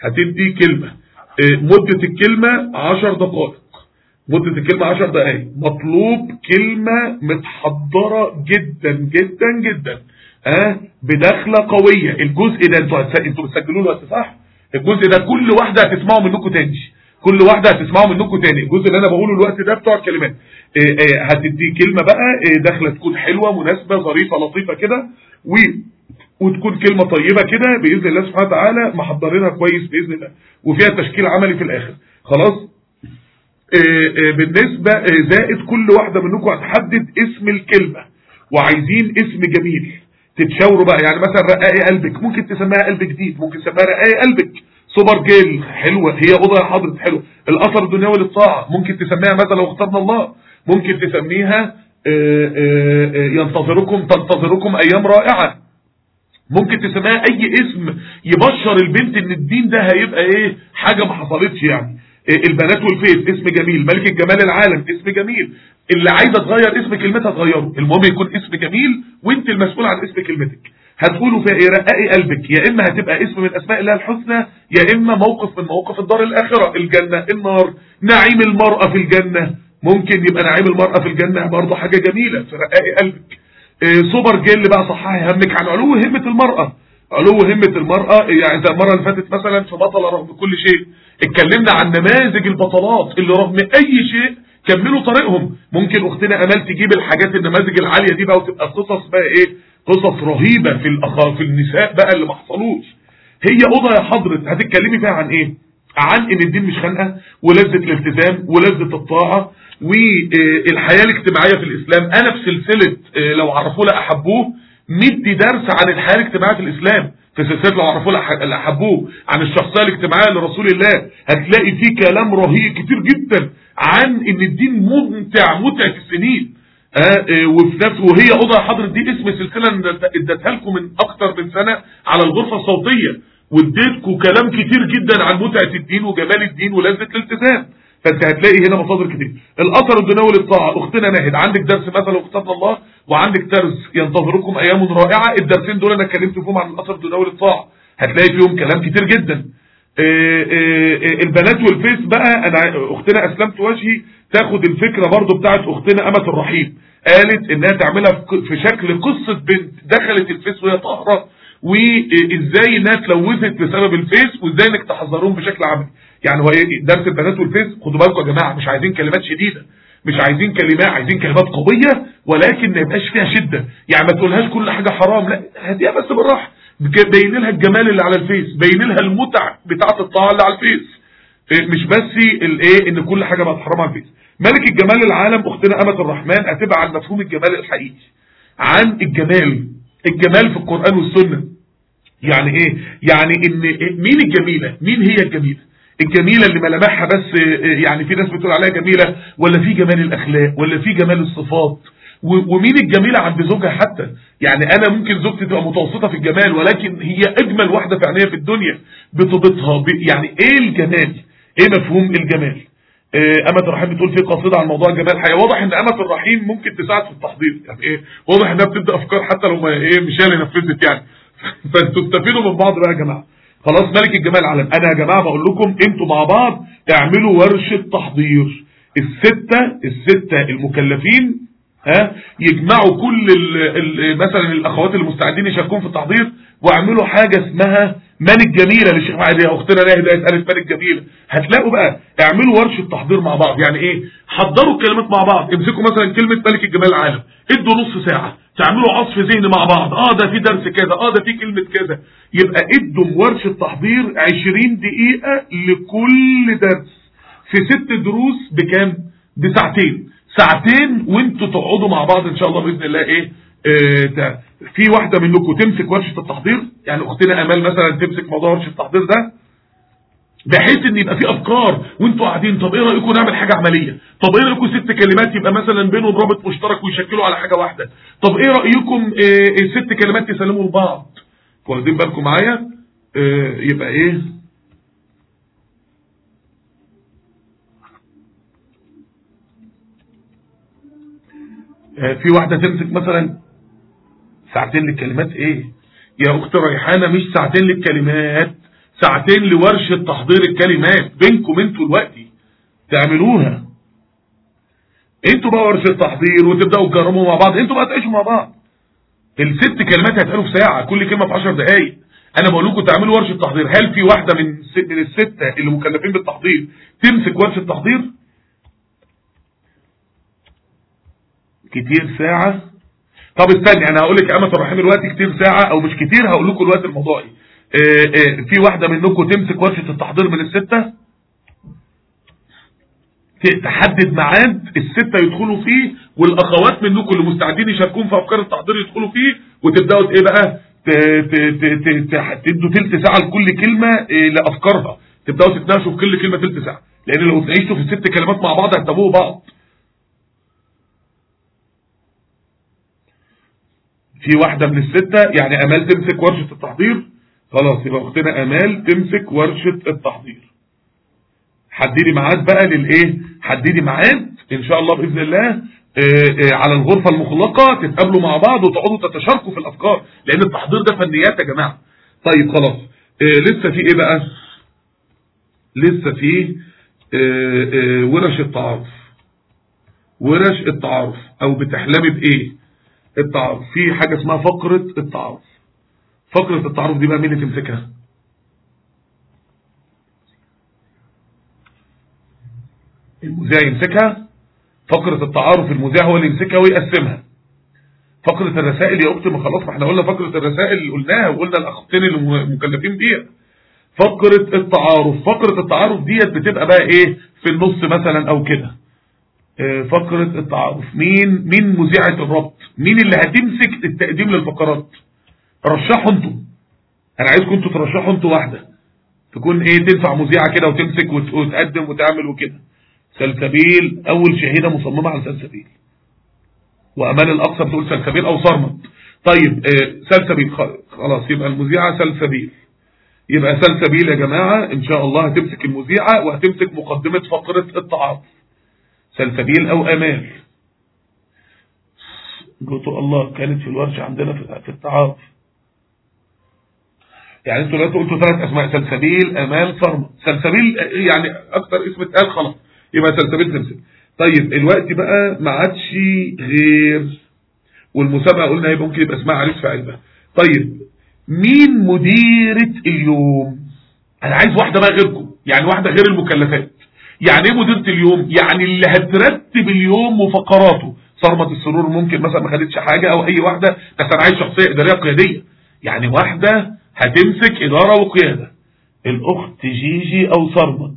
هتدي كلمة. إيه مدة الكلمة 10 دقائق. مدة الكلمة 10 دقائق مطلوب كلمة متحضرة جدا جدا جدا. ها أه؟ بدخلة قوية. الجزء ده أنتوا أنتوا بتسجلوه دلوقتي صح؟ الجزء ده كل واحدة هتسمعه منكم تاني. كل واحدة هتسمعه منكم تاني. الجزء اللي أنا بقوله الوقت ده بتوع الكلمات. إيه إيه هتدي كلمة بقى إيه داخله تكون حلوة مناسبة ظريفة لطيفة كده و وتكون كلمة طيبة كده بإذن الله سبحانه وتعالى محضرينها كويس بإذن الله. وفيها تشكيل عملي في الآخر. خلاص؟ إيه إيه بالنسبة إيه زائد كل واحدة منكم هتحدد اسم الكلمة وعايزين اسم جميل تتشاوروا بقى. يعني مثلا رقاقي قلبك ممكن تسميها قلب جديد ممكن تسميها رقاقي قلبك. سوبر جيل حلوة هي أوضة يا حضرة حلوة. الأثر الدنيوي للطاعة ممكن تسميها مثلا لو اخترنا الله؟ ممكن تسميها آه، آه، آه، ينتظركم تنتظركم أيام رائعة. ممكن تسميها أي اسم يبشر البنت إن الدين ده هيبقى إيه؟ حاجة ما حصلتش يعني. إيه البنات والفيس اسم جميل. ملك الجمال العالم اسم جميل. اللي عايزة تغير اسم كلمتها تغيره. المهم يكون اسم جميل وانت المسؤول عن اسم كلمتك. هتقولوا فيها إيه؟ رققي قلبك. يا إما هتبقى اسم من أسماء الله الحسنى يا إما موقف من مواقف الدار الآخرة الجنة النار. نعيم المرأة في الجنة. ممكن يبقى نعيم المرأة في الجنة برضه حاجة جميلة. في رققي قلبك. إيه سوبر جيل بقى صححي همك عن علو همة المرأة. علو همة المرأة يعني زي المرة اللي فاتت مثلا في بطلة رغم كل شيء. اتكلمنا عن نماذج البطلات اللي رغم أي شيء كملوا طريقهم. ممكن أختنا أمال تجيب الحاجات النماذج العالية دي بقى وتبقى قصص بقى إيه؟ قصص رهيبة في الأخ... في النساء بقى اللي ما حصلوش. هي أوضة يا حضرة هتتكلمي فيها عن إيه؟ عن إن الدين مش خانقة ولذة الالتزام ولذة الطاعة والحياة الاجتماعية في الإسلام. أنا في سلسلة آه، لو عرفوه لا أحبوه مدي درس عن الحياة الاجتماعية في الإسلام في سلسلة لو عرفوه لا احبوه عن الشخصية الاجتماعية لرسول الله. هتلاقي فيه كلام رهيب كتير جدا عن إن الدين ممتع متعة السنين. آه، آه، وفي نفس وهي اوضه حضرة دي اسم سلسلة أنا اديتها لكم من أكتر من سنة على الغرفة الصوتية. واديتكم كلام كتير جدا عن متعة الدين وجمال الدين ولذة الالتزام. فانت هتلاقي هنا مصادر كتير. الأثر الدنيوي للطاعة. أختنا ناهد عندك درس مثلا اختنا الله؟ وعندك درس ينتظركم أيام رائعة. الدرسين دول أنا اتكلمت فيهم عن الأثر الدنيوي للطاعة. هتلاقي فيهم كلام كتير جدا. آه، آه، آه، البنات والفيس بقى أنا أختنا أسلمت وجهي. تاخد الفكرة برضو بتاعت أختنا أمة الرحيم. قالت إنها تعملها في شكل قصة بنت دخلت ال Face وهي طاهرة. وإزاي انها اتلوثت بسبب ال Face وإزاي إنك تحذرهم بشكل عملي يعني هو إيه؟ درس البنات وال Face خدوا بالكم يا جماعة مش عايزين كلمات شديدة مش عايزين كلمات عايزين كلمات قوية ولكن ما يبقاش فيها شدة. يعني ما تقولهاش كل حاجة حرام لا هديها بس بالراحة. بين لها الجمال اللي على ال Face بين لها المتع بتاعة الطاعة اللي على ال Face. إيه، مش بس الإيه إن كل حاجة بقت حرام على الفيس. ملك الجمال العالم أختنا أمة الرحمن هتبقى عن مفهوم الجمال الحقيقي. عن الجمال. الجمال في القرآن والسنة. يعني إيه؟ يعني إن إيه؟ مين الجميلة؟ مين هي الجميلة؟ الجميلة اللي ملامحها بس إيه، يعني في ناس بتقول عليها جميلة ولا في جمال الأخلاق ولا في جمال الصفات؟ ومين الجميلة عند زوجها حتى؟ يعني أنا ممكن زوجتي تبقى متوسطة في الجمال ولكن هي أجمل واحدة فعليا في الدنيا بطيبتها ب- يعني إيه الجمال؟ إيه مفهوم الجمال؟ أمة الرحيم بتقول في قصيدة عن موضوع الجمال الحقيقة واضح إن أمة الرحيم ممكن تساعد في التحضير. يعني إيه؟ واضح إنها بتبدأ أفكار حتى لو ما إيه مش هي اللي نفذت يعني. فأنتوا استفيدوا من بعض بقى يا جماعة. خلاص ملك الجمال عالم أنا يا جماعة بقول لكم أنتوا مع بعض اعملوا ورشة تحضير. الستة الستة المكلفين ها يجمعوا كل ال ال مثلا الأخوات المستعدين يشاركون في التحضير واعملوا حاجة اسمها من الجميله للشيخ معاذ يا أختنا ناهد قالت من الجميله هتلاقوا بقى اعملوا ورشة تحضير مع بعض. يعني إيه؟ حضروا الكلمات مع بعض. امسكوا مثلا كلمة ملك الجمال العالم. ادوا نص ساعة. تعملوا عصف ذهني مع بعض. آه ده في درس كذا. آه ده في كلمة كذا. يبقى ادوا ورشة تحضير 20 دقيقة لكل درس. في ست دروس بكام؟ بساعتين. ساعتين وانتوا تقعدوا مع بعض إن شاء الله بإذن الله إيه؟ في واحدة منكم تمسك ورشة التحضير؟ يعني أختنا أمال مثلا تمسك موضوع ورشة التحضير ده؟ بحيث إن يبقى في أفكار وأنتوا قاعدين طب إيه رأيكم نعمل حاجة عملية؟ طب إيه رأيكم ست كلمات يبقى مثلا بينهم رابط مشترك ويشكلوا على حاجة واحدة؟ طب إيه رأيكم آه آه، ست كلمات تسلموا لبعض؟ واخدين بالكم معايا؟ آه يبقى إيه؟ آه، في واحدة تمسك مثلا ساعتين للكلمات إيه؟ يا أخت ريحانة مش ساعتين للكلمات ساعتين لورشة تحضير الكلمات بينكم أنتوا دلوقتي. تعملوها. أنتوا بقى ورشة تحضير وتبدأوا تجربوا مع بعض. أنتوا بقى تعيشوا مع بعض. الست كلمات هيتقالوا في ساعة كل كلمة في 10 دقايق. أنا بقول لكم تعملوا ورشة تحضير هل في واحدة من من الستة اللي مكلفين بالتحضير تمسك ورشة تحضير كتير ساعة. طب استني أنا هقول لك أمة الرحيم دلوقتي كتير ساعة أو مش كتير هقول لكم دلوقتي الموضوع إيه آه، في واحدة منكم تمسك ورشة التحضير من الستة تحدد ميعاد الستة يدخلوا فيه والأخوات منكم اللي مستعدين يشاركون في أفكار التحضير يدخلوا فيه وتبدأوا إيه بقى؟ تدوا تلت ساعة لكل كلمة آه، لأفكارها. تبدأوا تتناقشوا في كل كلمة تلت ساعة. لأن لو تناقشتوا في الست كلمات مع بعض هتتابعوا بعض. في واحدة من الستة يعني أمال تمسك ورشة التحضير؟ خلاص يبقى أختنا أمال تمسك ورشة التحضير. حددي ميعاد بقى للإيه؟ حددي ميعاد إن شاء الله بإذن الله آه، آه، على الغرفة المغلقة تتقابلوا مع بعض وتقعدوا تتشاركوا في الأفكار لأن التحضير ده فنيات يا جماعة. طيب خلاص. آه، لسه في إيه بقى؟ لسه في ورش التعارف. ورش التعارف أو بتحلمي بإيه؟ التعارف. في حاجة اسمها فقرة التعارف. فقرة التعارف دي بقى مين اللي تمسكها؟ المذيع يمسكها. فقرة التعارف المذيع هو اللي يمسكها ويقسمها. فقرة الرسائل يا أختي ما خلاص ما إحنا قلنا فقرة الرسائل اللي قلناها وقلنا الأخطين اللي مكلفين بيها. فقرة التعارف. فقرة التعارف ديت بتبقى بقى إيه؟ في النص مثلا أو كده. فقرة التعارف. مين مين مذيعة الربط؟ مين اللي هتمسك التقديم للفقرات؟ رشحوا أنتوا. أنا عايزكم أنتوا ترشحوا أنتوا واحدة. تكون إيه تنفع مذيعة كده وتمسك وت- وتقدم وتعمل وكده. سلسبيل أول شهيدة مصممة على سلسبيل. وامال الأقصى بتقول سلسبيل أو صرمت. طيب آه، سلسبيل. خلاص يبقى المذيعة سلسبيل. يبقى سلسبيل يا جماعة إن شاء الله هتمسك المذيعة وهتمسك مقدمة فقرة التعاطف سلسبيل أو امال قلت الله كانت في الورشة عندنا في التعاطف. يعني أنتوا دلوقتي قلتوا ثلاث أسماء سلسبيل امال صرمة سلسبيل يعني أكتر اسم اتقال خلاص. يبقى سلسبيل تمسك طيب الوقت بقى ما عادش غير والمسابقة قلنا يبقى ممكن يبقى اسمها عريس في علبة طيب مين مديرة اليوم؟ أنا عايز واحدة بقى غيركم يعني واحدة غير المكلفات. يعني إيه مديرة اليوم؟ يعني اللي هترتب اليوم وفقراته صرمة السرور ممكن مثلا ما خدتش حاجة أو أي واحدة بس أنا عايز شخصية إدارية قيادية. يعني واحدة هتمسك إدارة وقيادة. الأخت جيجي أو صرمت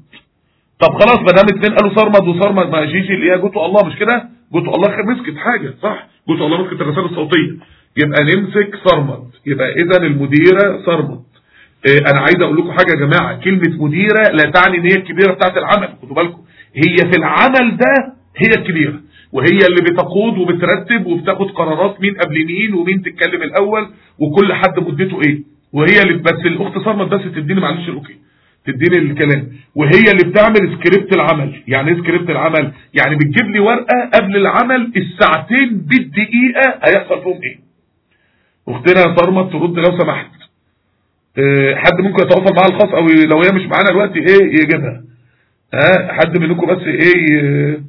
طب خلاص ما دام اتنين قالوا صرمد وصرمد ما جيجي اللي هي جوتو الله مش كده؟ جوتو الله مسكت حاجة صح؟ جوتو الله مسكت الرسالة الصوتية. يبقى نمسك صرمد يبقى اذا المديرة صرمد أنا عايز أقول لكم حاجة يا جماعة. كلمة مديرة لا تعني إن هي الكبيرة بتاعت العمل خدوا بالكم. هي في العمل ده هي الكبيرة وهي اللي بتقود وبترتب وبتاخد قرارات مين قبل مين ومين تتكلم الأول وكل حد مدته إيه. وهي اللي بس الأخت صرمت بس تديني معلش ال okay تديني الكلام. وهي اللي بتعمل سكريبت العمل. يعني إيه سكريبت العمل؟ يعني بتجيب لي ورقة قبل العمل الساعتين بالدقيقة هيحصل فيهم إيه. أختنا صرمت ترد لو سمحت. حد ممكن يتواصل معاها الخاص أو لو هي مش معانا دلوقتي إيه يجيبها. ها حد منكم بس إيه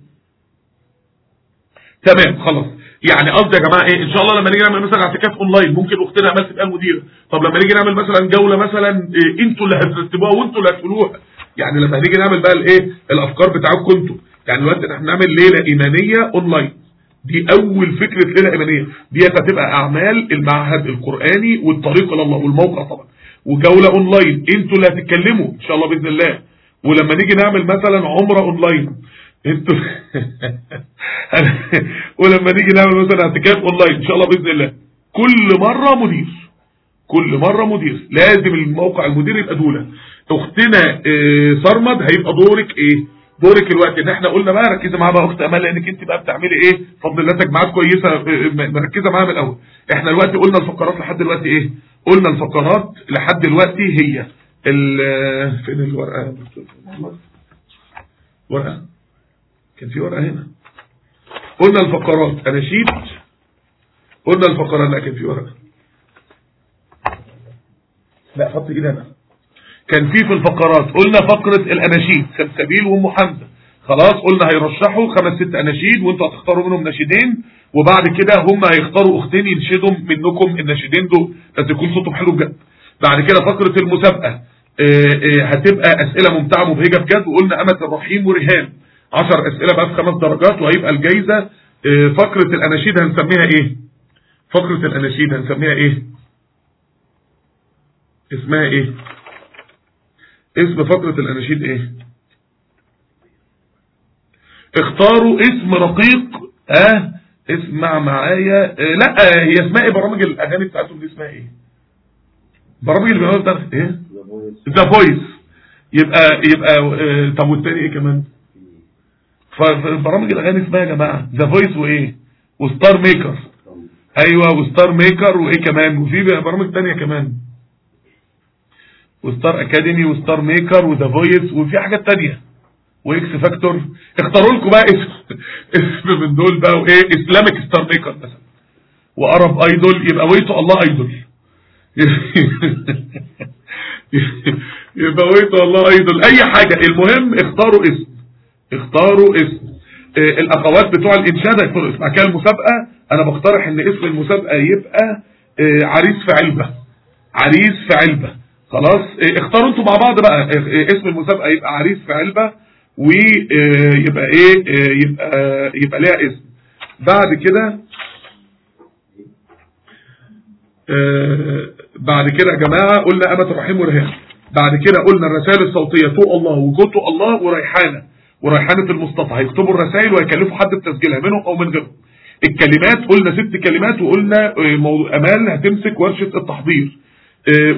تمام خلاص. يعني قصدي يا جماعة إيه إن شاء الله لما نيجي نعمل مثلا اعتكاف أونلاين ممكن أختنا امال تبقى المديرة. طب لما نيجي نعمل مثلا جولة مثلا إيه أنتوا اللي هترتبوها وأنتوا اللي هتقولوها. يعني لما نيجي نعمل بقى الإيه الأفكار بتاعتكم أنتوا. يعني دلوقتي إحنا بنعمل ليلة إيمانية أونلاين. دي أول فكرة ليلة إيمانية. ديت هتبقى أعمال المعهد القرآني والطريق إلى الله والموقع طبعا. وجولة أونلاين. أنتوا اللي هتتكلموا إن شاء الله بإذن الله. ولما نيجي نعمل مثلا عمرة أونلاين. أنتوا ولما نيجي نعمل مثلا اعتكاف أونلاين إن شاء الله بإذن الله. كل مرة مدير. كل مرة مدير. لازم الموقع المدير يبقى دولة. أختنا آه صرمد هيبقى دورك إيه؟ دورك الوقت. إن إحنا قلنا بقى ركزي معاها بقى اخت امال لأنك أنت بقى بتعملي إيه؟ فضل الله تجمعات كويسة آه مركزة معاها من الأول. إحنا دلوقتي قلنا الفقرات لحد دلوقتي إيه؟ قلنا الفقرات لحد دلوقتي هي فين الورقة؟ ورقة. كان في ورقة هنا. قلنا الفقرات. اناشيد قلنا الفقرات. لا كان في ورقة. لا حط إيدي أنا. كان في في الفقرات. قلنا فقرة الأناشيد. سلسبيل وام حمزة خلاص قلنا هيرشحوا خمس ست أناشيد وانتوا هتختاروا منهم ناشدين وبعد كده هم هيختاروا أختين ينشدوا منكم الناشدين دول. بس يكون صوتهم حلو بجد. بعد كده فقرة المسابقة آه آه هتبقى أسئلة ممتعة مبهجة بجد وقلنا أمة الرحيم ورهان. 10 أسئلة بقى في خمس درجات وهيبقى الجايزة. آه فقرة الأناشيد هنسميها إيه؟ فقرة الأناشيد هنسميها إيه؟ اسمها إيه؟ اسم فقرة الأناشيد إيه؟ اختاروا اسم رقيق. آه اسمع معايا. آه لا آه هي اسمها إيه؟ برامج الأغاني بتاعتهم دي اسمها إيه؟ برامج اللي بيعملوا بتاعت إيه؟ The Voice يبقى يبقى آه طب والتاني إيه كمان؟ فبرامج الأغاني اسمها يا جماعة. The Voice وإيه؟ و Star Maker أيوه و Star Maker وإيه كمان؟ وفي برامج تانية كمان. و Star Academy و Star Maker و The Voice وفي حاجات تانية. و X Factor. اختاروا لكم بقى اسم. اسم من دول بقى وإيه؟ Islamic star maker مثلا. وارب أيدول يبقى ويتو الله أيدول. يبقى ويتو الله أيدول. أي حاجة. المهم اختاروا اسم. اختاروا اسم. آه الاخوات بتوع الانشاد هيختاروا اسم كده المسابقة أنا بقترح إن اسم المسابقة يبقى آه عريس في علبة. عريس في علبة. خلاص؟ اختاروا أنتوا مع بعض بقى. اسم المسابقة يبقى عريس في علبة. ويبقى إيه يبقى يبقى ليها اسم. بعد كده بعد كده يا جماعة قلنا أمة الرحيم ورهان بعد كده قلنا الرسائل الصوتية تو الله وجوتو الله وريحانة. وريحانة المصطفى. هيكتبوا الرسائل ويكلفوا حد بتسجيلها منهم أو من غيرهم. الكلمات قلنا ست كلمات وقلنا موضوع أمال هتمسك ورشة التحضير.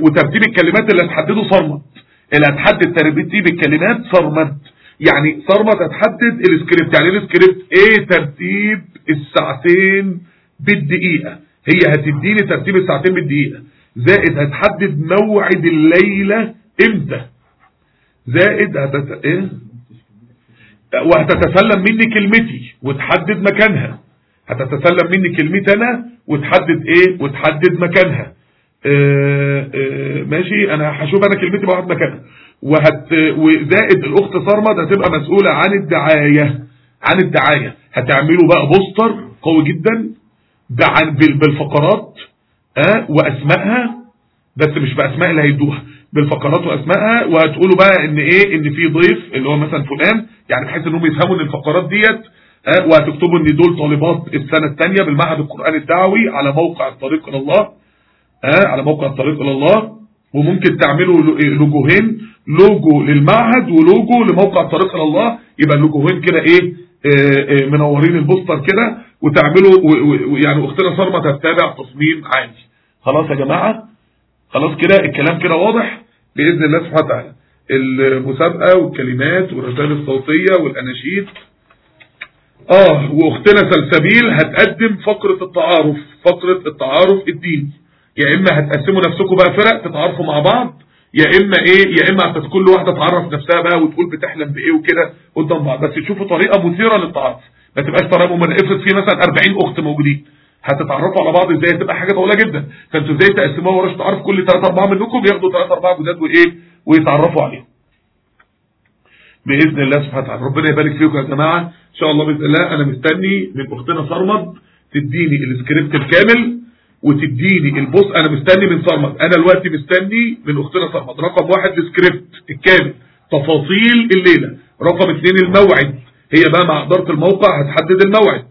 وترتيب الكلمات اللي هتحدده صرمت. اللي هتحدد ترتيب الكلمات صرمت. يعني صرمت هتحدد السكريبت. يعني السكريبت إيه ترتيب الساعتين بالدقيقة. هي هتديني ترتيب الساعتين بالدقيقة. زائد هتحدد موعد الليلة إمتى. زائد هتت... إيه؟ وهتتسلم مني كلمتي وتحدد مكانها. هتتسلم مني كلمتي أنا وتحدد إيه؟ وتحدد مكانها. آآ آآ ماشي. أنا هشوف أنا كلمتي بقعد مكانها. وهت وزائد الأخت صرمد هتبقى مسؤولة عن الدعاية عن الدعاية. هتعملوا بقى بوستر قوي جدا بالفقرات آه واسمائها بس مش بأسماء اللي هيدوها بالفقرات واسمائها وهتقولوا بقى إن إيه؟ إن في ضيف اللي هو مثلا فلان يعني بحيث إنهم يفهموا إن الفقرات ديت آه وهتكتبوا إن دول طالبات السنة الثانية بالمعهد القرآني الدعوي على موقع الطريق إلى الله آه على موقع الطريق إلى الله. وممكن تعملوا لوجوهين لوجو للمعهد ولوجو لموقع الطريق إلى الله. يبقى اللوجوهين كده إيه آه آه منورين البوستر كده وتعملوا يعني اختنا صرمة تتابع تصميم عادي. خلاص يا جماعة؟ خلاص كده الكلام كده واضح؟ بإذن الله سبحانه وتعالى. المسابقة والكلمات والرسائل الصوتية والأناشيد. آه وأختنا سلسبيل هتقدم فقرة التعارف فقرة التعارف الديني. يا إما هتقسموا نفسكم بقى فرق تتعارفوا مع بعض يا إما إيه يا إما كل واحدة تعرف نفسها بقى وتقول بتحلم بإيه وكده قدام بعض. بس تشوفوا طريقة مثيرة للتعارف. ما تبقاش طريقة ممنه افرض في مثلا 40 أخت موجودين. هتتعرفوا على بعض إزاي؟ تبقى حاجة طويلة جدا. فأنتوا إزاي تقسموها ورش تعارف؟ كل 3 4 منكم ياخدوا 3 4 جداد وإيه؟ ويتعرفوا عليهم. بإذن الله سبحانه وتعالى. ربنا يبارك فيكم يا جماعة. إن شاء الله بإذن الله. أنا مستني من أختنا صرمد تديني السكريبت الكامل. وتديني البص أنا مستني من صرمد أنا دلوقتي مستني من أختنا صرمد رقم واحد السكريبت الكامل. تفاصيل الليلة. رقم اثنين الموعد. هي بقى مع إدارة الموقع هتحدد الموعد.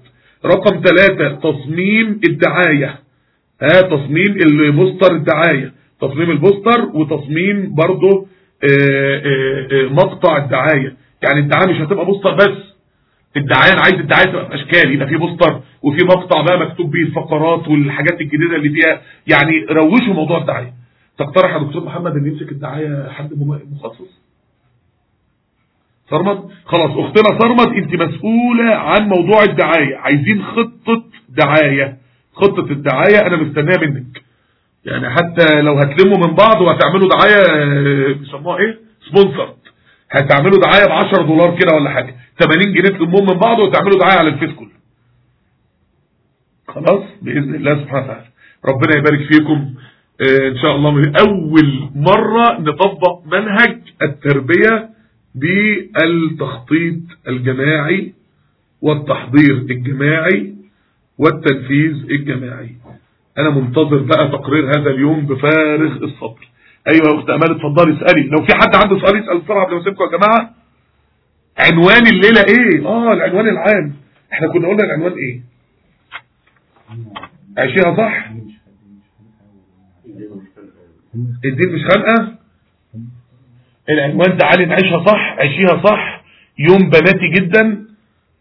رقم ثلاثة تصميم الدعاية. ها تصميم ال poster الدعاية. تصميم ال poster وتصميم برضه مقطع الدعاية. يعني الدعاية مش هتبقى poster بس. الدعاية أنا عايز الدعاية تبقى باشكال يبقى في بوستر وفي مقطع بقى مكتوب بيه الفقرات والحاجات الجديدة اللي فيها. يعني روشوا موضوع الدعاية. تقترح يا دكتور محمد إن يمسك الدعاية حد مخصص؟ صرمد خلاص أختنا صرمد أنت مسؤولة عن موضوع الدعاية. عايزين خطة دعاية. خطة الدعاية أنا مستنيها منك. يعني حتى لو هتلموا من بعض وهتعملوا دعاية آه، بيسموها إيه؟ sponsor هتعملوا دعاية ب 10 دولار كده ولا حاجة. 80 جنيه تلموهم من بعض وتعملوا دعاية على الفيس كله. خلاص؟ بإذن الله سبحانه وتعالى. ربنا يبارك فيكم. آه، إن شاء الله من أول مرة نطبق منهج التربية بالتخطيط الجماعي والتحضير الجماعي والتنفيذ الجماعي. أنا منتظر بقى تقرير هذا اليوم بفارغ الصبر. أيوه يا اخت امال اتفضلي اسألي. لو في حد عنده سؤال يسأل بسرعة قبل ما اسيبكم يا جماعة. عنوان الليلة إيه؟ آه العنوان العام. إحنا كنا قلنا العنوان إيه؟ عايشيها صح؟ الدين مش خانقة؟ العنوان تعالي نعيشها صح عيشيها صح. يوم بناتي جدا.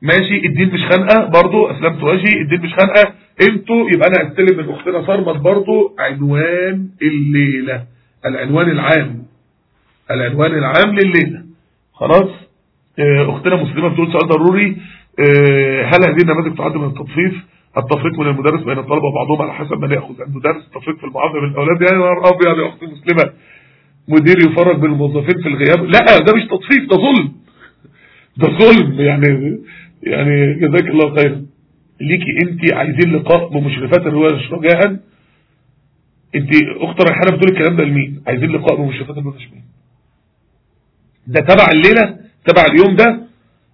ماشي الدين مش خانقة برضو. اسلمت وجهي الدين مش خانقة. أنتوا يبقى أنا هستلم من أختنا صرمت برضو. عنوان الليلة. العنوان العام العنوان العام لليلة. خلاص؟ آه، أختنا مسلمة بتقول سؤال ضروري. آه، هل هذه النماذج تعد من التطفيف؟ التفريق من المدرس بين الطلبة وبعضهم على حسب ما يأخذ. المدرس التفريق في المعامله بين الأولاد. يا نهار أبيض يا أختي مسلمه مدير يفرج بين الموظفين في الغياب. لا ده مش تطفيف ده ظلم. ده ظلم يعني يعني جزاك الله خيرا. ليكي انت عايزين لقاء بمشرفات الورش رجاء انت اخت ريحانه بتقول الكلام ده لمين؟ عايزين لقاء بمشرفات مين ده تبع الليلة تبع اليوم ده.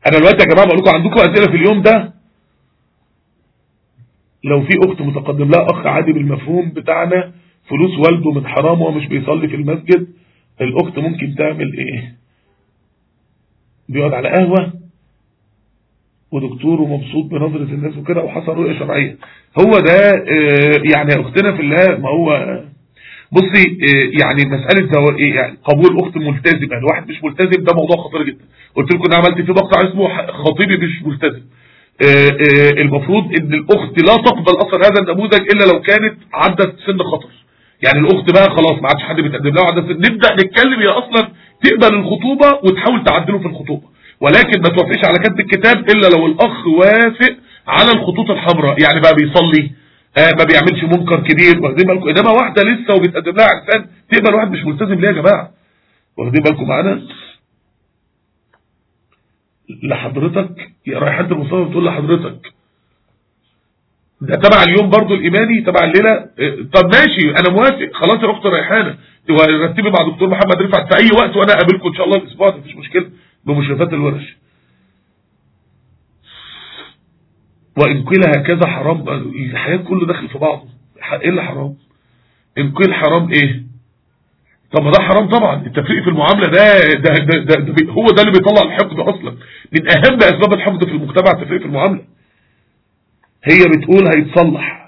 أنا دلوقتي يا جماعة بقول لكم عندكم أسئلة في اليوم ده. لو في أخت متقدم لها أخ عادي بالمفهوم بتاعنا فلوس والده من حرام وهو مش بيصلي في المسجد الأخت ممكن تعمل إيه؟ بيقعد على قهوة ودكتور ومبسوط بنظرة الناس وكده وحصل رؤية شرعية. هو ده آه، يعني أختنا في الله ما هو بصي آه، يعني مسألة. إيه يعني قبول أخت ملتزمة يعني واحد مش ملتزم ده موضوع خطير جدا. قلت لكم أنا عملت في مقطع اسمه خطيبي مش ملتزم. آه، المفروض إن الأخت لا تقبل أصلا هذا النموذج إلا لو كانت عدت سن خطر. يعني الأخت بقى خلاص ما عادش حد بيتقدم لها وعدت سن. نبدأ نتكلم هي أصلا تقبل الخطوبة وتحاول تعدله في الخطوبة. ولكن ما توافقش على كتب الكتاب إلا لو الأخ وافق على الخطوط الحمراء. يعني بقى بيصلي آه ما بيعملش منكر كبير. واخدين بالكم؟ إنما واحدة لسه وبيتقدم لها عرسان تقبل واحد مش ملتزم ليه يا جماعة؟ واخدين بالكم معانا؟ لحضرتك؟ ريحان المصطفى بتقول لحضرتك. ده تبع اليوم برضو الإيماني تبع الليلة. آه، طب ماشي أنا موافق. خلاص يا اخت ريحانة. ورتبي مع دكتور محمد رفعت في أي وقت وأنا أقابلكم إن شاء الله الأسبوع ده مفيش مشكلة. بمشرفات الورش. وإن قيل هكذا حرام الحياة كله داخل في بعضه. إيه اللي حرام؟ إن قيل حرام إيه؟ طب ما ده حرام طبعا. التفريق في المعاملة ده ده, ده, ده, ده هو ده اللي بيطلع الحقد أصلا. من أهم أسباب الحقد في المجتمع التفريق في المعاملة. هي بتقول هيتصلح.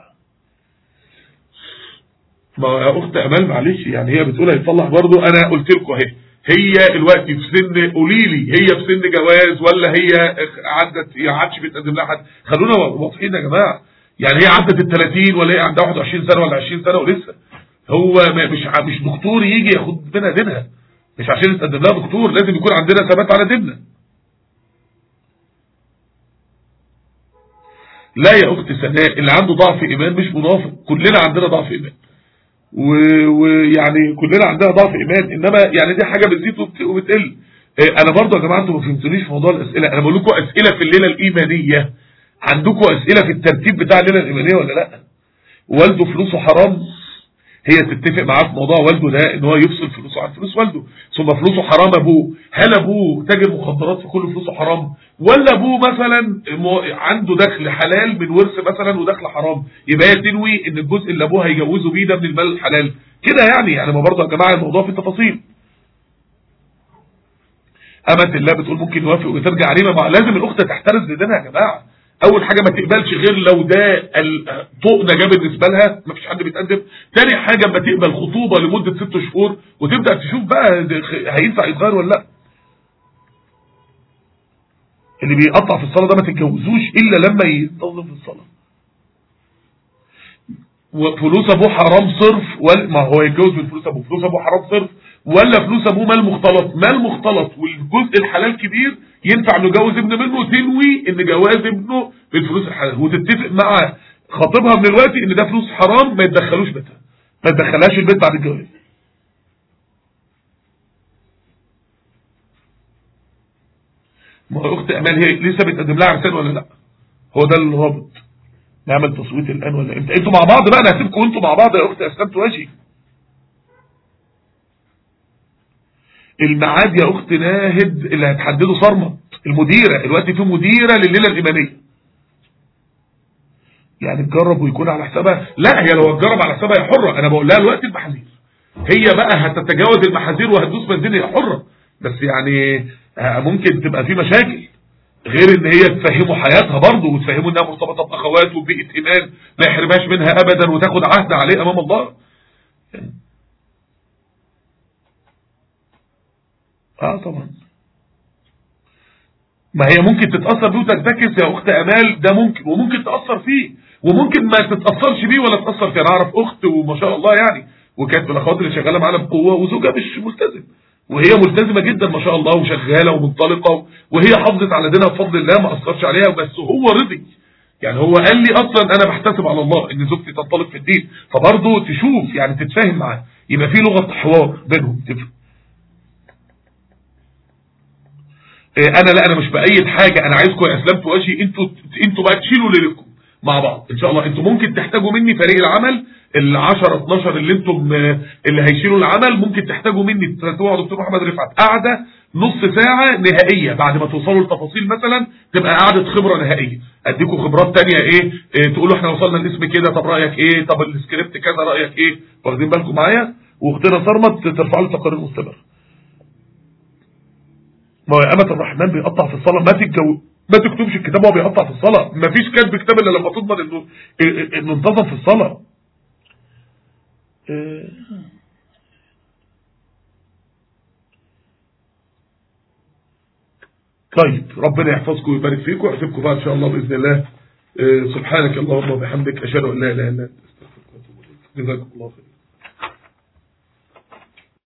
ما يا اخت أمال معلش يعني هي بتقول هيتصلح برضو أنا قلت لكم أهي. هي الوقت في سن قولي لي هي في سن جواز ولا هي عدت؟ يا عادش بيتقدم لها حد. خلونا واضحين يا جماعة. يعني هي عدت ال 30 ولا هي عندها 21 سنة ولا 20 سنة ولسه. هو ما- مش مش دكتور يجي ياخد منها دينها. مش عشان يتقدم لها دكتور لازم يكون عندنا ثبات على ديننا. لا يا أخت سناء اللي عنده ضعف إيمان مش منافق. كلنا عندنا ضعف إيمان. ويعني كلنا عندنا ضعف إيمان. إنما يعني دي حاجة بتزيد وبت- وبتقل. آه، أنا برضو يا جماعة أنتوا ما فهمتونيش في موضوع الأسئلة. أنا بقول لكم أسئلة في الليلة الإيمانية. عندكم أسئلة في الترتيب بتاع الليلة الإيمانية ولا لأ؟ والده فلوسه حرام. هي تتفق معاه في موضوع والده ده إن هو يفصل فلوسه عن فلوس والده. ثم فلوسه حرام أبوه. هل أبوه تاجر مخدرات فكل فلوسه حرام؟ ولا أبوه مثلا عنده دخل حلال من ورث مثلا ودخل حرام. يبقى هي تنوي إن الجزء اللي أبوه هيجوزه بيه ده من المال الحلال. كده يعني. يعني ما برضه يا جماعة الموضوع فيه تفاصيل. أمة الله بتقول ممكن يوافق وترجع ريمة مع لازم الأخت تحترز لدينها يا جماعة. أول حاجة ما تقبلش غير لو ده ال- طوق نجاة بالنسبة لها ما فيش حد بيتقدم. تاني حاجة ما تقبل خطوبة لمدة ست شهور وتبدأ تشوف بقى هينفع يتغير ولا لأ. اللي بيقطع في الصلاة ده ما تتجوزوش إلا لما ينتظم في الصلاة. وفلوس أبوه حرام صرف ما هو يتجوز من فلوس أبوه. فلوس أبوه حرام صرف. ولا فلوس ابوه مال مختلط. مال مختلط. والجزء الحلال كبير ينفع نجوز ابن منه تنوي ان جواز ابنه بالفلوس الحلال. وتتفق مع خطيبها من الوقت ان ده فلوس حرام ما يتدخلوش بيتها. ما تدخلهاش البيت بعد الجواز. ما أخت امال هي لسه بتقدم لها عرسان ولا لأ؟ هو ده الرابط. نعمل تصويت الآن ولا إمتى؟ أنتوا مع بعض بقى أنا هسيبكم أنتوا مع بعض يا أخت اسلمت وجهي الميعاد يا اخت ناهد اللي هتحدده صرمت. المديرة دلوقتي في مديرة لليلة الإيمانية. يعني تجرب ويكون على حسابها. لا هي لو هتجرب على حسابها هي حرة. أنا بقول لها الوقت المحاذير. هي بقى هتتجاوز المحاذير وهتدوس بنزين هي حرة. بس يعني ممكن تبقى في مشاكل. غير إن هي تفهمه حياتها برضه وتفهمه إنها مرتبطة بأخوات وبيئة إيمان. ما يحرمهاش منها ابدا وتاخد عهد عليه أمام الله. آه طبعا. ما هي ممكن تتأثر بيه وتنتكس يا أخت أمال ده ممكن وممكن تأثر فيه وممكن ما تتأثرش بيه ولا تأثر فيه. أنا أعرف أخت وما شاء الله يعني وكانت من الأخوات اللي شغالة معانا بقوة وزوجها مش ملتزم. وهي ملتزمة جدا ما شاء الله وشغالة ومنطلقة وهي حافظت على دينها بفضل الله ما أثرش عليها بس هو رضي. يعني هو قال لي أصلا أنا بحتسب على الله إن زوجتي تنطلق في الدين. فبرضه تشوف يعني تتفاهم معاه. يبقى في لغة حوار بينهم تفهم أنا لا أنا مش بأيد حاجة أنا عايزكم يا اسلام وجهي أنتوا أنتوا بقى تشيلوا ليلتكم مع بعض. إن شاء الله أنتوا ممكن تحتاجوا مني فريق العمل ال 10 12 اللي أنتم اللي هيشيلوا العمل ممكن تحتاجوا مني تقعدوا دكتور محمد رفعت. قاعدة نص ساعة نهائية بعد ما توصلوا لتفاصيل مثلا تبقى قعدة خبرة نهائية. اديكم خبرات تانية إيه, إيه تقولوا إحنا وصلنا الاسم كده طب رأيك إيه؟ طب السكريبت كذا رأيك إيه؟ واخدين بالكم معايا؟ واختنا صرمت ترفعوا لي تقارير مستمر ما هو أمة الرحمن بيقطع في الصلاة. ما تتجو ما تكتبش الكتاب وهو بيقطع في الصلاة. ما فيش كاتب كتاب إلا لما تضمن انه إنه انتظم في الصلاة. طيب ربنا يحفظكم ويبارك فيكم. ويحسبكم بقى إن شاء الله بإذن الله. سبحانك اللهم وبحمدك. أشهد أن لا إله إلا أنت. استغفرك واتوب اليك جزاكم الله خير